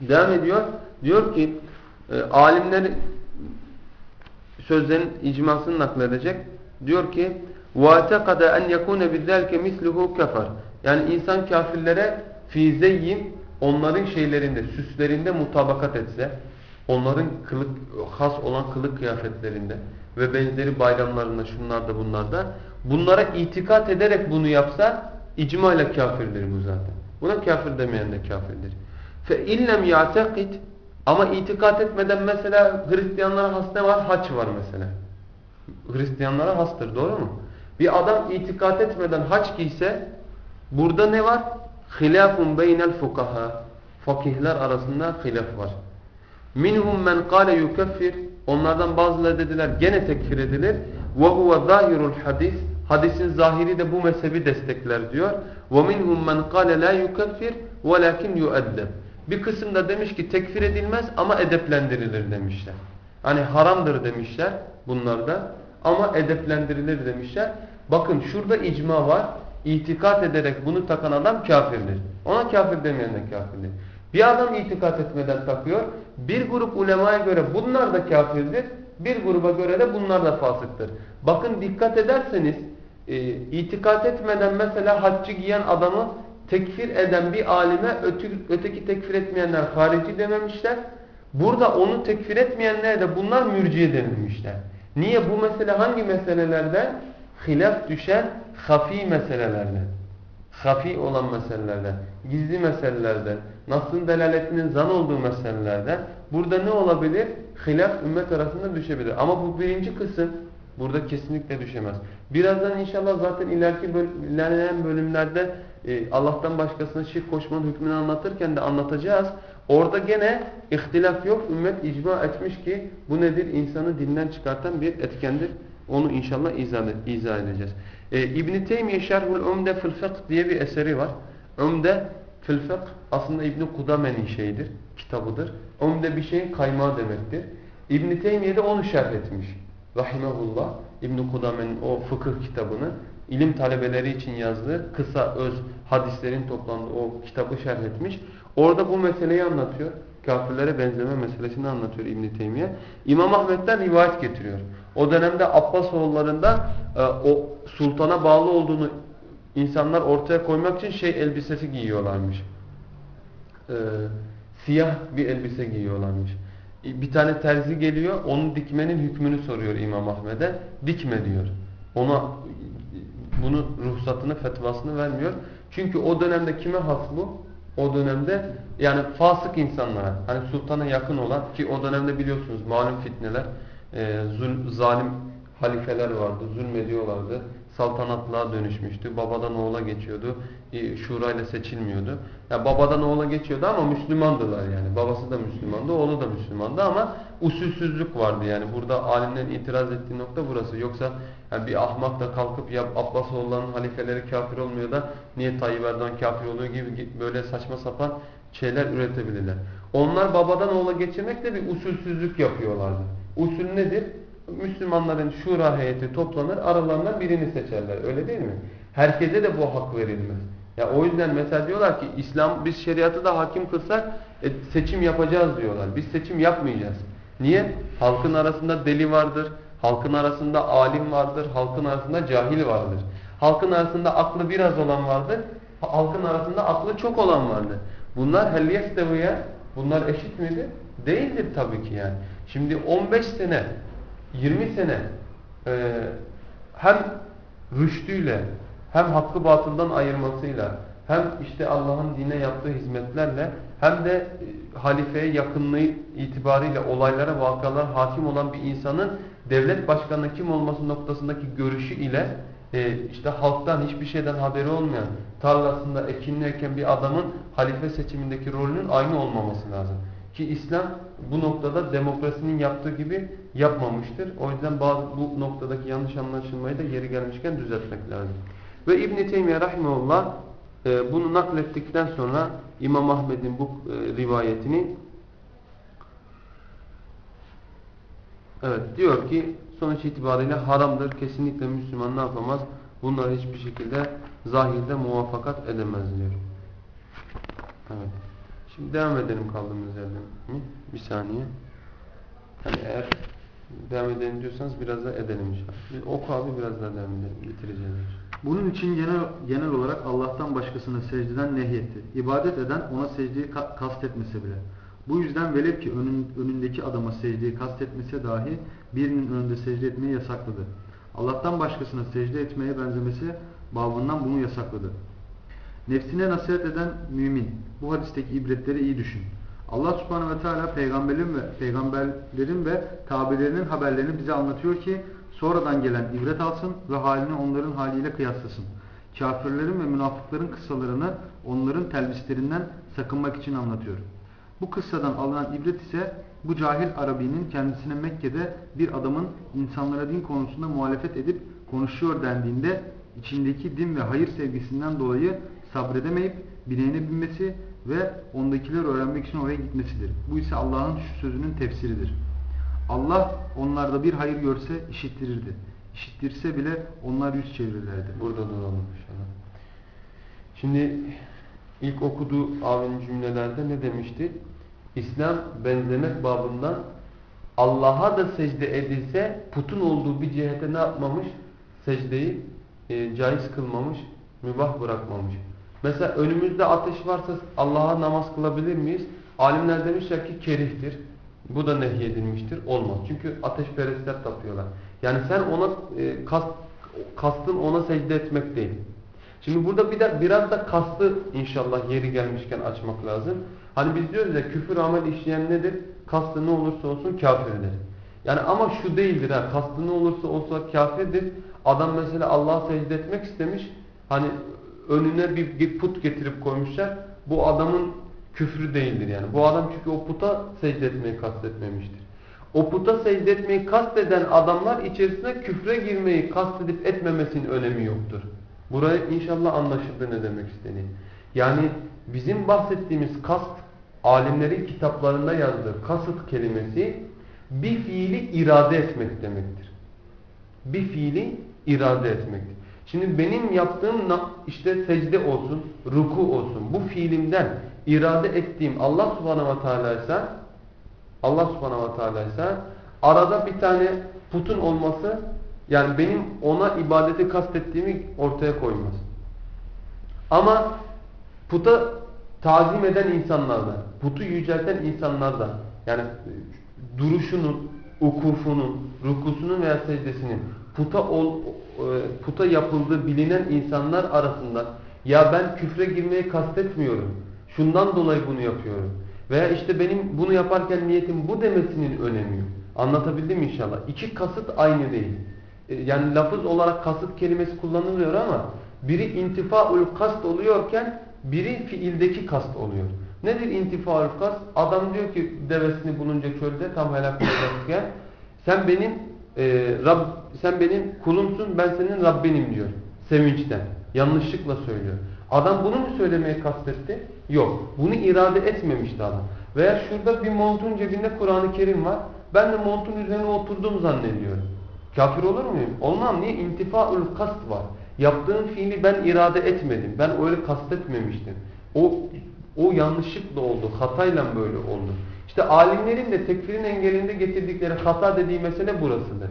Devam ediyor. Diyor ki e, alimler sözlerin icmasını nakledecek. Diyor ki وَاَتَقَدَ اَنْ يَكُونَ بِذَّلْكَ مِثْلُهُ كَفَرْ Yani insan kafirlere fizeyyin onların şeylerinde, süslerinde mutabakat etse, onların kılık, has olan kılık kıyafetlerinde ve benzeri bayramlarında, şunlarda bunlarda bunlara itikat ederek bunu yapsa icma ile kafirdir bu zaten. Buna kafir demeyen de kafirdir. Fe illem ya'tekid ama itikat etmeden mesela Hristiyanlara has ne var? Haç var mesela. Hristiyanlara hastır doğru mu? Bir adam itikat etmeden haç giyse burada ne var? Hilafun beynel fukaha. Fakihler arasında hilaf var. Minhum men kâle yukeffir. Onlardan bazıları dediler gene tekfir edilir. Ve huve zahirul hadis. Hadisin zahiri de bu mezhebi destekler diyor. Ve minhum men kâle la yukeffir velakin yueddeb. Bir kısım da demiş ki tekfir edilmez ama edeplendirilir demişler. Hani haramdır demişler bunlarda ama edeplendirilir demişler. Bakın şurada icma var. İtikat ederek bunu takan adam kafirdir. Ona kafir demeyen de kafirdir. Bir adam itikat etmeden takıyor. Bir grup ulemaya göre bunlar da kafirdir. Bir gruba göre de bunlar da fasıktır. Bakın dikkat ederseniz e, itikat etmeden mesela haccı giyen adamı tekfir eden bir alime öteki, tekfir etmeyenler harici dememişler. Burada onu tekfir etmeyenlere de bunlar mürciye denilmişler. Niye? Bu mesele hangi meselelerden? Hilaf düşen hafi meselelerden. Hafi olan meselelerden. Gizli meselelerden. Nas'ın delaletinin zan olduğu meselelerden. Burada ne olabilir? Hilaf ümmet arasında düşebilir. Ama bu birinci kısım burada kesinlikle düşemez. Birazdan inşallah zaten ileriki böl bölümlerde e, Allah'tan başkasına şirk koşmanın hükmünü anlatırken de anlatacağız. Orada gene ihtilaf yok. Ümmet icma etmiş ki bu nedir? İnsanı dinden çıkartan bir etkendir. Onu inşallah izah, izah edeceğiz. E, İbn-i Teymiye Şerhul Umde fil diye bir eseri var. Umde fil aslında İbn-i Kudame'nin şeyidir, kitabıdır. Umde bir şeyin kaymağı demektir. İbn-i Teymiye de onu şerh etmiş. Rahimehullah. İbn-i Kudame'nin o fıkıh kitabını ilim talebeleri için yazdığı kısa öz hadislerin toplandığı o kitabı şerh etmiş. Orada bu meseleyi anlatıyor. Kafirlere benzeme meselesini anlatıyor İbn Teymiye. İmam Ahmet'ten rivayet getiriyor. O dönemde Abbas oğullarında e, o sultana bağlı olduğunu insanlar ortaya koymak için şey elbisesi giyiyorlarmış. E, siyah bir elbise giyiyorlarmış. Bir tane terzi geliyor, onun dikmenin hükmünü soruyor İmam Ahmet'e. Dikme diyor. Ona bunu ruhsatını, fetvasını vermiyor. Çünkü o dönemde kime has bu? O dönemde yani fasık insanlara, hani sultana yakın olan ki o dönemde biliyorsunuz malum fitneler, e, zul, zalim halifeler vardı, zulmediyorlardı. Saltanatlığa dönüşmüştü. Babadan oğula geçiyordu. E, şura ile seçilmiyordu. Ya babadan oğula geçiyordu ama Müslümandılar yani. Babası da Müslümandı, oğlu da Müslümandı ama usulsüzlük vardı yani. Burada alimlerin itiraz ettiği nokta burası. Yoksa yani bir ahmak da kalkıp ya Abbasoğullarının halifeleri kafir olmuyor da niye Tayyip Erdoğan kafir oluyor gibi böyle saçma sapan şeyler üretebilirler. Onlar babadan oğula geçirmekle bir usulsüzlük yapıyorlardı. Usul nedir? Müslümanların şura heyeti toplanır, aralarından birini seçerler. Öyle değil mi? Herkese de bu hak verilmez. Ya o yüzden mesela diyorlar ki İslam biz şeriatı da hakim kılsak e, seçim yapacağız diyorlar. Biz seçim yapmayacağız. Niye? Halkın arasında deli vardır, halkın arasında alim vardır, halkın arasında cahil vardır. Halkın arasında aklı biraz olan vardır, halkın arasında aklı çok olan vardır. Bunlar helliyesteviye, bunlar eşit midir? Değildir tabii ki yani. Şimdi 15 sene 20 sene e, hem rüştüyle hem hakkı batıldan ayırmasıyla hem işte Allah'ın dine yaptığı hizmetlerle hem de halifeye yakınlığı itibariyle olaylara, vakalara hakim olan bir insanın devlet başkanı kim olması noktasındaki görüşü ile e, işte halktan hiçbir şeyden haberi olmayan tarlasında ekinli eken bir adamın halife seçimindeki rolünün aynı olmaması lazım. Ki İslam bu noktada demokrasinin yaptığı gibi yapmamıştır. O yüzden bazı bu noktadaki yanlış anlaşılmayı da yeri gelmişken düzeltmek lazım. Ve İbn-i Teymiye Rahimullah e, bunu naklettikten sonra İmam Ahmed'in bu e, rivayetini Evet diyor ki sonuç itibariyle haramdır. Kesinlikle Müslüman ne yapamaz? Bunlar hiçbir şekilde zahirde muvaffakat edemez diyor. Evet. Şimdi devam edelim kaldığımız yerden. Hı? Bir saniye. Hani eğer devam edelim diyorsanız biraz da edelim inşallah. Oku abi biraz daha devam edelim. Bitireceğiz. Bunun için genel, genel olarak Allah'tan başkasını secdeden nehyetti. İbadet eden ona secdeyi ka kastetmese bile. Bu yüzden velev ki önün, önündeki adama secdeyi kastetmese dahi birinin önünde secde etmeyi yasakladı. Allah'tan başkasına secde etmeye benzemesi babından bunu yasakladı. Nefsine nasihat eden mümin bu hadisteki ibretleri iyi düşün. Allah subhanehu ve teala peygamberlerin ve, peygamberlerin ve tabilerinin haberlerini bize anlatıyor ki sonradan gelen ibret alsın ve halini onların haliyle kıyaslasın. Kafirlerin ve münafıkların kıssalarını onların telbislerinden sakınmak için anlatıyor. Bu kıssadan alınan ibret ise bu cahil Arabi'nin kendisine Mekke'de bir adamın insanlara din konusunda muhalefet edip konuşuyor dendiğinde içindeki din ve hayır sevgisinden dolayı sabredemeyip bineğine binmesi ve ondakileri öğrenmek için oraya gitmesidir. Bu ise Allah'ın şu sözünün tefsiridir. Allah onlarda bir hayır görse işittirirdi. İşittirse bile onlar yüz çevirirlerdi. Burada duralım inşallah. Şimdi ilk okuduğu abinin cümlelerde ne demişti? İslam benzemek babından Allah'a da secde edilse putun olduğu bir cihete ne yapmamış? Secdeyi e, caiz kılmamış, mübah bırakmamış. Mesela önümüzde ateş varsa Allah'a namaz kılabilir miyiz? Alimler demişler ki kerihtir. Bu da nehyedilmiştir. Olmaz. Çünkü ateşperestler tapıyorlar. Yani sen ona e, kast, kastın ona secde etmek değil. Şimdi burada bir de biraz da kastı inşallah yeri gelmişken açmak lazım. Hani biz diyoruz ya küfür amel işleyen nedir? Kastı ne olursa olsun kafirdir. Yani ama şu değildir ha. Kastı ne olursa olsa kafirdir. Adam mesela Allah'a secde etmek istemiş. Hani önüne bir, put getirip koymuşlar. Bu adamın küfrü değildir yani. Bu adam çünkü o puta secde etmeyi kastetmemiştir. O puta secde kasteden adamlar içerisinde küfre girmeyi kastedip etmemesinin önemi yoktur. Buraya inşallah anlaşıldı ne demek istediği. Yani bizim bahsettiğimiz kast, alimlerin kitaplarında yazdığı kasıt kelimesi bir fiili irade etmek demektir. Bir fiili irade etmektir. Şimdi benim yaptığım işte secde olsun, ruku olsun. Bu fiilimden irade ettiğim Allah subhanahu ve teala ise Allah subhanahu ve teala ise arada bir tane putun olması yani benim ona ibadeti kastettiğimi ortaya koymaz. Ama puta tazim eden insanlardan, putu yücelten insanlardan yani duruşunun, ukufunun, rukusunun veya secdesinin puta, ol, e, puta yapıldığı bilinen insanlar arasında ya ben küfre girmeyi kastetmiyorum. Şundan dolayı bunu yapıyorum. Veya işte benim bunu yaparken niyetim bu demesinin önemi yok. Anlatabildim inşallah. İki kasıt aynı değil. E, yani lafız olarak kasıt kelimesi kullanılıyor ama biri intifaul kast oluyorken biri fiildeki kast oluyor. Nedir intifaul kast? Adam diyor ki devesini bulunca çölde tam helak olacakken sen benim e, Rab, sen benim kulumsun ben senin Rabbinim diyor. Sevinçten. Yanlışlıkla söylüyor. Adam bunu mu söylemeye kastetti? Yok. Bunu irade etmemişti adam. Veya şurada bir montun cebinde Kur'an-ı Kerim var. Ben de montun üzerine oturdum zannediyorum. Kafir olur muyum? Olmam. Niye? İntifaul kast var. Yaptığım fiili ben irade etmedim. Ben öyle kastetmemiştim. O, o yanlışlıkla oldu. Hatayla böyle oldu. İşte alimlerin de tekfirin engelinde getirdikleri hata dediği mesele burasıdır.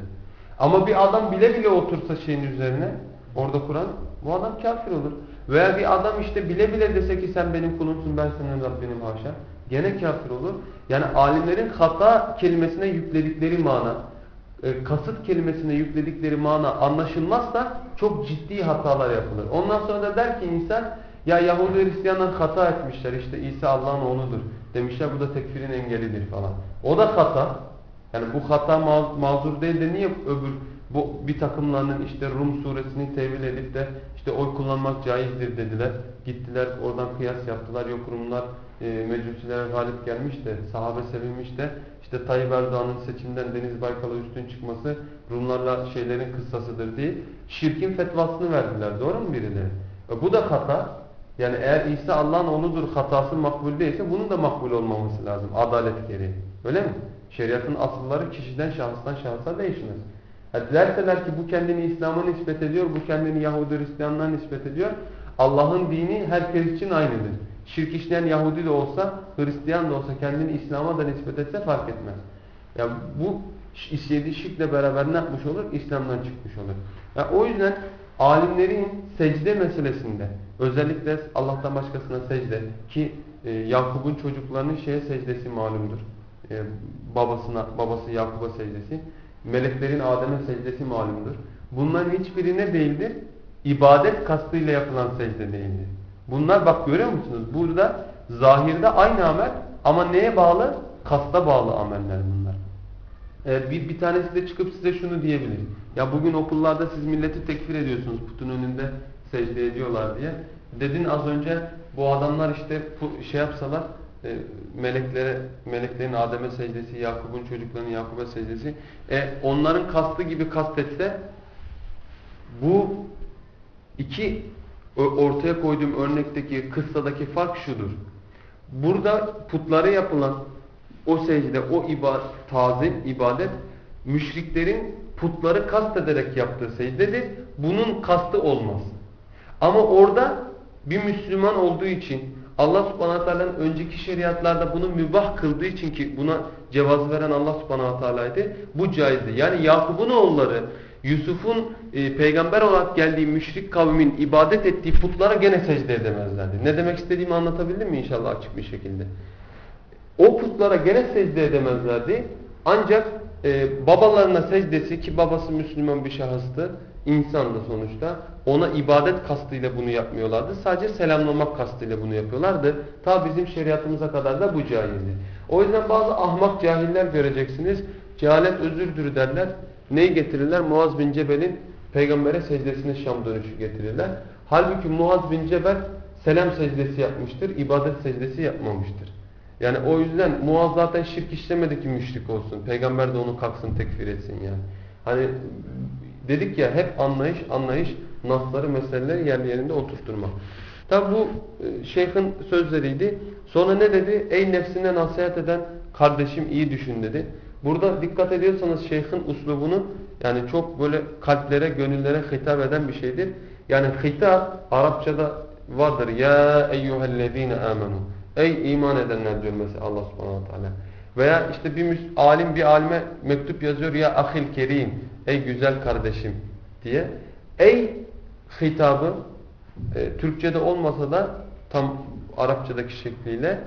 Ama bir adam bile bile otursa şeyin üzerine orada Kur'an bu adam kafir olur. Veya bir adam işte bile bile dese ki sen benim kulumsun ben senin Rabbinim haşa. Gene kafir olur. Yani alimlerin hata kelimesine yükledikleri mana, e, kasıt kelimesine yükledikleri mana anlaşılmazsa çok ciddi hatalar yapılır. Ondan sonra da der ki insan ya Yahudi Hristiyanlar hata etmişler işte İsa Allah'ın oğludur demişler bu da tekfirin engelidir falan. O da hata. Yani bu hata ma mazur değil de niye öbür bu bir takımlarının işte Rum suresini tevil edip de işte oy kullanmak caizdir dediler. Gittiler oradan kıyas yaptılar. Yok Rumlar e, mecusilere galip gelmiş de sahabe sevinmiş de işte Tayyip Erdoğan'ın seçimden Deniz Baykal'a üstün çıkması Rumlarla şeylerin kıssasıdır diye şirkin fetvasını verdiler. Doğru mu birileri? E, bu da hata. Yani eğer İsa Allah'ın oğludur hatası makbul değilse bunun da makbul olmaması lazım. Adalet gereği. Öyle mi? Şeriatın asılları kişiden şahıstan şahsa değişmez. Derseler ki bu kendini İslam'a nispet ediyor, bu kendini Yahudi Hristiyanlığa nispet ediyor. Allah'ın dini herkes için aynıdır. Şirk işleyen Yahudi de olsa, Hristiyan da olsa kendini İslam'a da nispet etse fark etmez. Yani bu işlediği şirkle beraber ne yapmış olur? İslam'dan çıkmış olur. Yani o yüzden alimlerin secde meselesinde özellikle Allah'tan başkasına secde ki e, Yakup'un çocuklarının şeye secdesi malumdur. E, babasına babası Yakup'a secdesi. Meleklerin Adem'e secdesi malumdur. Bunların hiçbiri ne değildir? İbadet kastıyla yapılan secde değildir. Bunlar bak görüyor musunuz? Burada zahirde aynı amel ama neye bağlı? Kasta bağlı ameller bunlar. Ee, bir, bir tanesi de çıkıp size şunu diyebilir. Ya bugün okullarda siz milleti tekfir ediyorsunuz putun önünde secde ediyorlar diye. Dedin az önce bu adamlar işte şey yapsalar e, meleklere, meleklerin Adem'e secdesi, Yakup'un çocuklarının Yakup'a secdesi. E, onların kastı gibi kastetse bu iki ortaya koyduğum örnekteki kıssadaki fark şudur. Burada putlara yapılan o secde, o ibadet, tazim, ibadet müşriklerin putları kast ederek yaptığı secdedir. Bunun kastı olmaz. Ama orada bir Müslüman olduğu için Allah subhanahu teala'nın önceki şeriatlarda bunu mübah kıldığı için ki buna cevaz veren Allah subhanahu teala'ydı. Bu caizdi. Yani Yakup'un oğulları Yusuf'un e, peygamber olarak geldiği müşrik kavmin ibadet ettiği putlara gene secde edemezlerdi. Ne demek istediğimi anlatabildim mi inşallah açık bir şekilde. O putlara gene secde edemezlerdi. Ancak e, babalarına secdesi ki babası Müslüman bir şahıstı. İnsandı sonuçta. Ona ibadet kastıyla bunu yapmıyorlardı. Sadece selamlamak kastıyla bunu yapıyorlardı. Ta bizim şeriatımıza kadar da bu caizdi. O yüzden bazı ahmak cahiller göreceksiniz. Cehalet özürdür derler. Neyi getirirler? Muaz bin Cebel'in peygambere secdesine Şam dönüşü getirirler. Halbuki Muaz bin Cebel selam secdesi yapmıştır, ibadet secdesi yapmamıştır. Yani o yüzden Muaz zaten şirk işlemedi ki müşrik olsun. Peygamber de onu kalksın tekfir etsin yani. Hani dedik ya hep anlayış, anlayış, nasları, meseleleri yerli yerinde oturtturmak. Tabi bu e, şeyhin sözleriydi. Sonra ne dedi? Ey nefsine nasihat eden kardeşim iyi düşün dedi. Burada dikkat ediyorsanız şeyhin uslubunu yani çok böyle kalplere, gönüllere hitap eden bir şeydir. Yani hitap Arapçada vardır. Ya eyyühellezine amenu. Ey iman edenler diyor mesela Allah subhanahu teala. Veya işte bir alim bir alime mektup yazıyor ya ahil kerim. Ey güzel kardeşim diye. Ey hitabı e, Türkçe'de olmasa da tam Arapçadaki şekliyle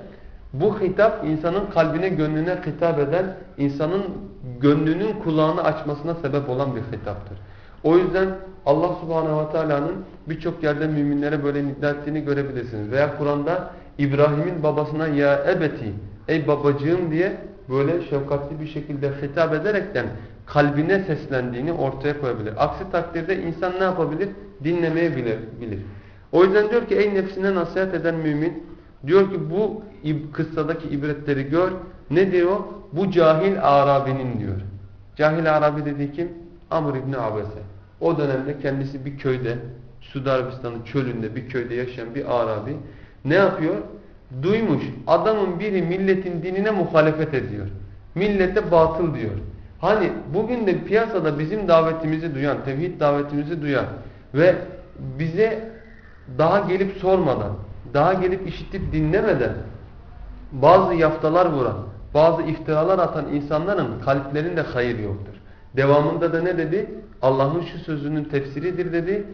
bu hitap insanın kalbine, gönlüne hitap eden, insanın gönlünün kulağını açmasına sebep olan bir hitaptır. O yüzden Allah subhanehu ve teala'nın birçok yerde müminlere böyle nida ettiğini görebilirsiniz. Veya Kur'an'da İbrahim'in babasına ya ebeti, ey babacığım diye böyle şefkatli bir şekilde hitap ederekten kalbine seslendiğini ortaya koyabilir. Aksi takdirde insan ne yapabilir? Dinlemeye bilir. O yüzden diyor ki ey nefsine nasihat eden mümin diyor ki bu kıssadaki ibretleri gör. Ne diyor? Bu cahil Arabi'nin diyor. Cahil Arabi dediği kim? Amr İbni Abese. O dönemde kendisi bir köyde, Suudi çölünde bir köyde yaşayan bir Arabi. Ne yapıyor? Duymuş adamın biri milletin dinine muhalefet ediyor. Millete batıl diyor. Hani bugün de piyasada bizim davetimizi duyan, tevhid davetimizi duyan ve bize daha gelip sormadan, daha gelip işitip dinlemeden bazı yaftalar vuran, bazı iftiralar atan insanların kalplerinde hayır yoktur. Devamında da ne dedi? Allah'ın şu sözünün tefsiridir dedi.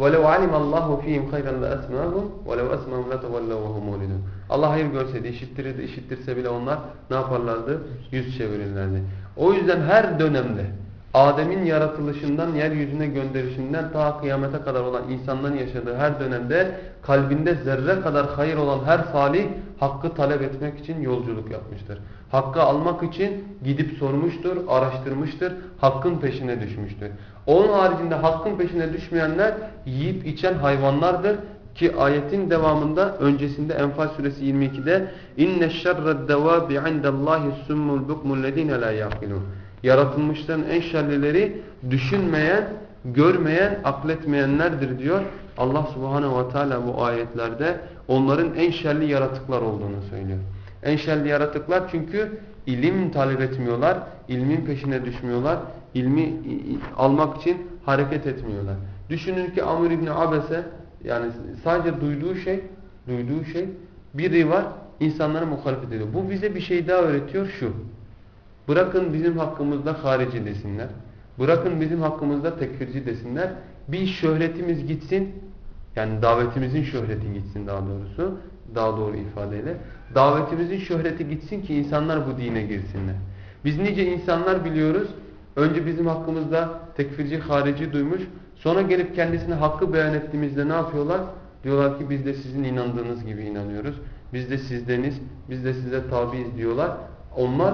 وَلَوْ عَلِمَ اللّٰهُ ف۪يهِمْ خَيْرًا لَأَسْمَاهُمْ وَلَوْ أَسْمَهُمْ لَتَوَلَّوْ وَهُمْ مُولِدُونَ Allah hayır görseydi, işittirirdi, işittirse bile onlar ne yaparlardı? Yüz çevirirlerdi. O yüzden her dönemde Adem'in yaratılışından, yeryüzüne gönderişinden ta kıyamete kadar olan insanların yaşadığı her dönemde kalbinde zerre kadar hayır olan her salih hakkı talep etmek için yolculuk yapmıştır. Hakkı almak için gidip sormuştur, araştırmıştır, hakkın peşine düşmüştür. Onun haricinde hakkın peşine düşmeyenler yiyip içen hayvanlardır. Ki ayetin devamında öncesinde Enfal suresi 22'de inne şerred devabi indallahi summul bukmul ledine la yaqilun. Yaratılmışların en şerlileri düşünmeyen, görmeyen, akletmeyenlerdir diyor. Allah subhanehu ve teala bu ayetlerde onların en şerli yaratıklar olduğunu söylüyor. En şerli yaratıklar çünkü ilim talep etmiyorlar, ilmin peşine düşmüyorlar, ilmi almak için hareket etmiyorlar. Düşünün ki Amr İbni Abese yani sadece duyduğu şey, duyduğu şey biri var insanlara muhalefet ediyor. Bu bize bir şey daha öğretiyor şu. Bırakın bizim hakkımızda harici desinler. Bırakın bizim hakkımızda tekfirci desinler. Bir şöhretimiz gitsin. Yani davetimizin şöhreti gitsin daha doğrusu. Daha doğru ifadeyle. Davetimizin şöhreti gitsin ki insanlar bu dine girsinler. Biz nice insanlar biliyoruz. Önce bizim hakkımızda tekfirci, harici duymuş. Sonra gelip kendisine hakkı beyan ettiğimizde ne yapıyorlar? Diyorlar ki biz de sizin inandığınız gibi inanıyoruz. Biz de sizdeniz, biz de size tabiiz diyorlar. Onlar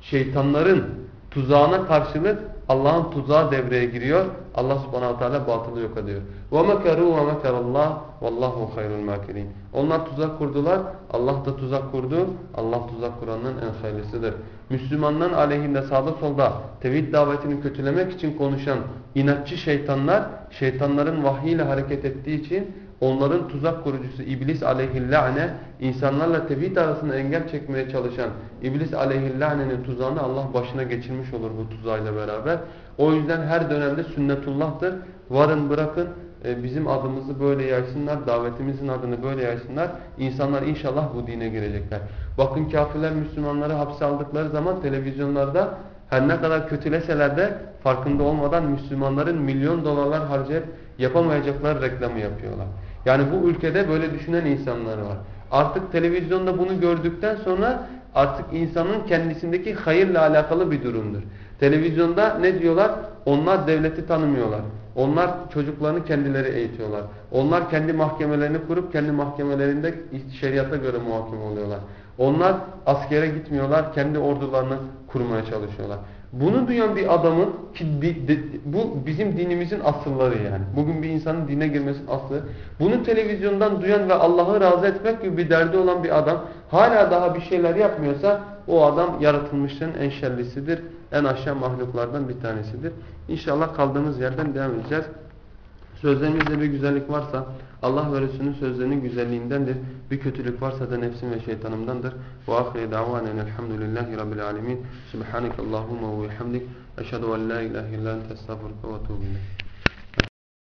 şeytanların tuzağına karşılık Allah'ın tuzağı devreye giriyor. Allah subhanahu teala batılı yok ediyor. وَمَكَرُوا وَمَكَرَ اللّٰهِ وَاللّٰهُ خَيْرُ الْمَاكِرِينَ Onlar tuzak kurdular. Allah da tuzak kurdu. Allah tuzak kuranın en hayırlısıdır. Müslümanların aleyhinde sağda solda tevhid davetini kötülemek için konuşan inatçı şeytanlar, şeytanların vahyiyle hareket ettiği için onların tuzak kurucusu İblis aleyhillâne insanlarla tevhid arasında engel çekmeye çalışan İblis aleyhillâne'nin tuzağını Allah başına geçirmiş olur bu tuzağıyla beraber. O yüzden her dönemde sünnetullah'tır. Varın bırakın e, bizim adımızı böyle yaysınlar, davetimizin adını böyle yaysınlar. İnsanlar inşallah bu dine girecekler. Bakın kafirler Müslümanları hapse aldıkları zaman televizyonlarda her ne kadar kötüleseler de farkında olmadan Müslümanların milyon dolarlar harcayıp yapamayacaklar reklamı yapıyorlar. Yani bu ülkede böyle düşünen insanlar var. Artık televizyonda bunu gördükten sonra artık insanın kendisindeki hayırla alakalı bir durumdur. Televizyonda ne diyorlar? Onlar devleti tanımıyorlar. Onlar çocuklarını kendileri eğitiyorlar. Onlar kendi mahkemelerini kurup kendi mahkemelerinde şeriata göre muhakim oluyorlar. Onlar askere gitmiyorlar, kendi ordularını kurmaya çalışıyorlar. Bunu duyan bir adamın ki bu bizim dinimizin asılları yani. Bugün bir insanın dine girmesinin aslı. Bunu televizyondan duyan ve Allah'ı razı etmek gibi bir derdi olan bir adam hala daha bir şeyler yapmıyorsa o adam yaratılmışların en şerlisidir. En aşağı mahluklardan bir tanesidir. İnşallah kaldığımız yerden devam edeceğiz. Sözlerimizde bir güzellik varsa Allah ve Resulünün sözlerinin güzelliğindendir. Bir kötülük varsa da nefsim ve şeytanımdandır. Ve ahire davanen elhamdülillahi rabbil alemin. Subhaneke Allahumma ve hamdik. Eşhedü en la ilahe illa ente estağfurullah ve tuğbu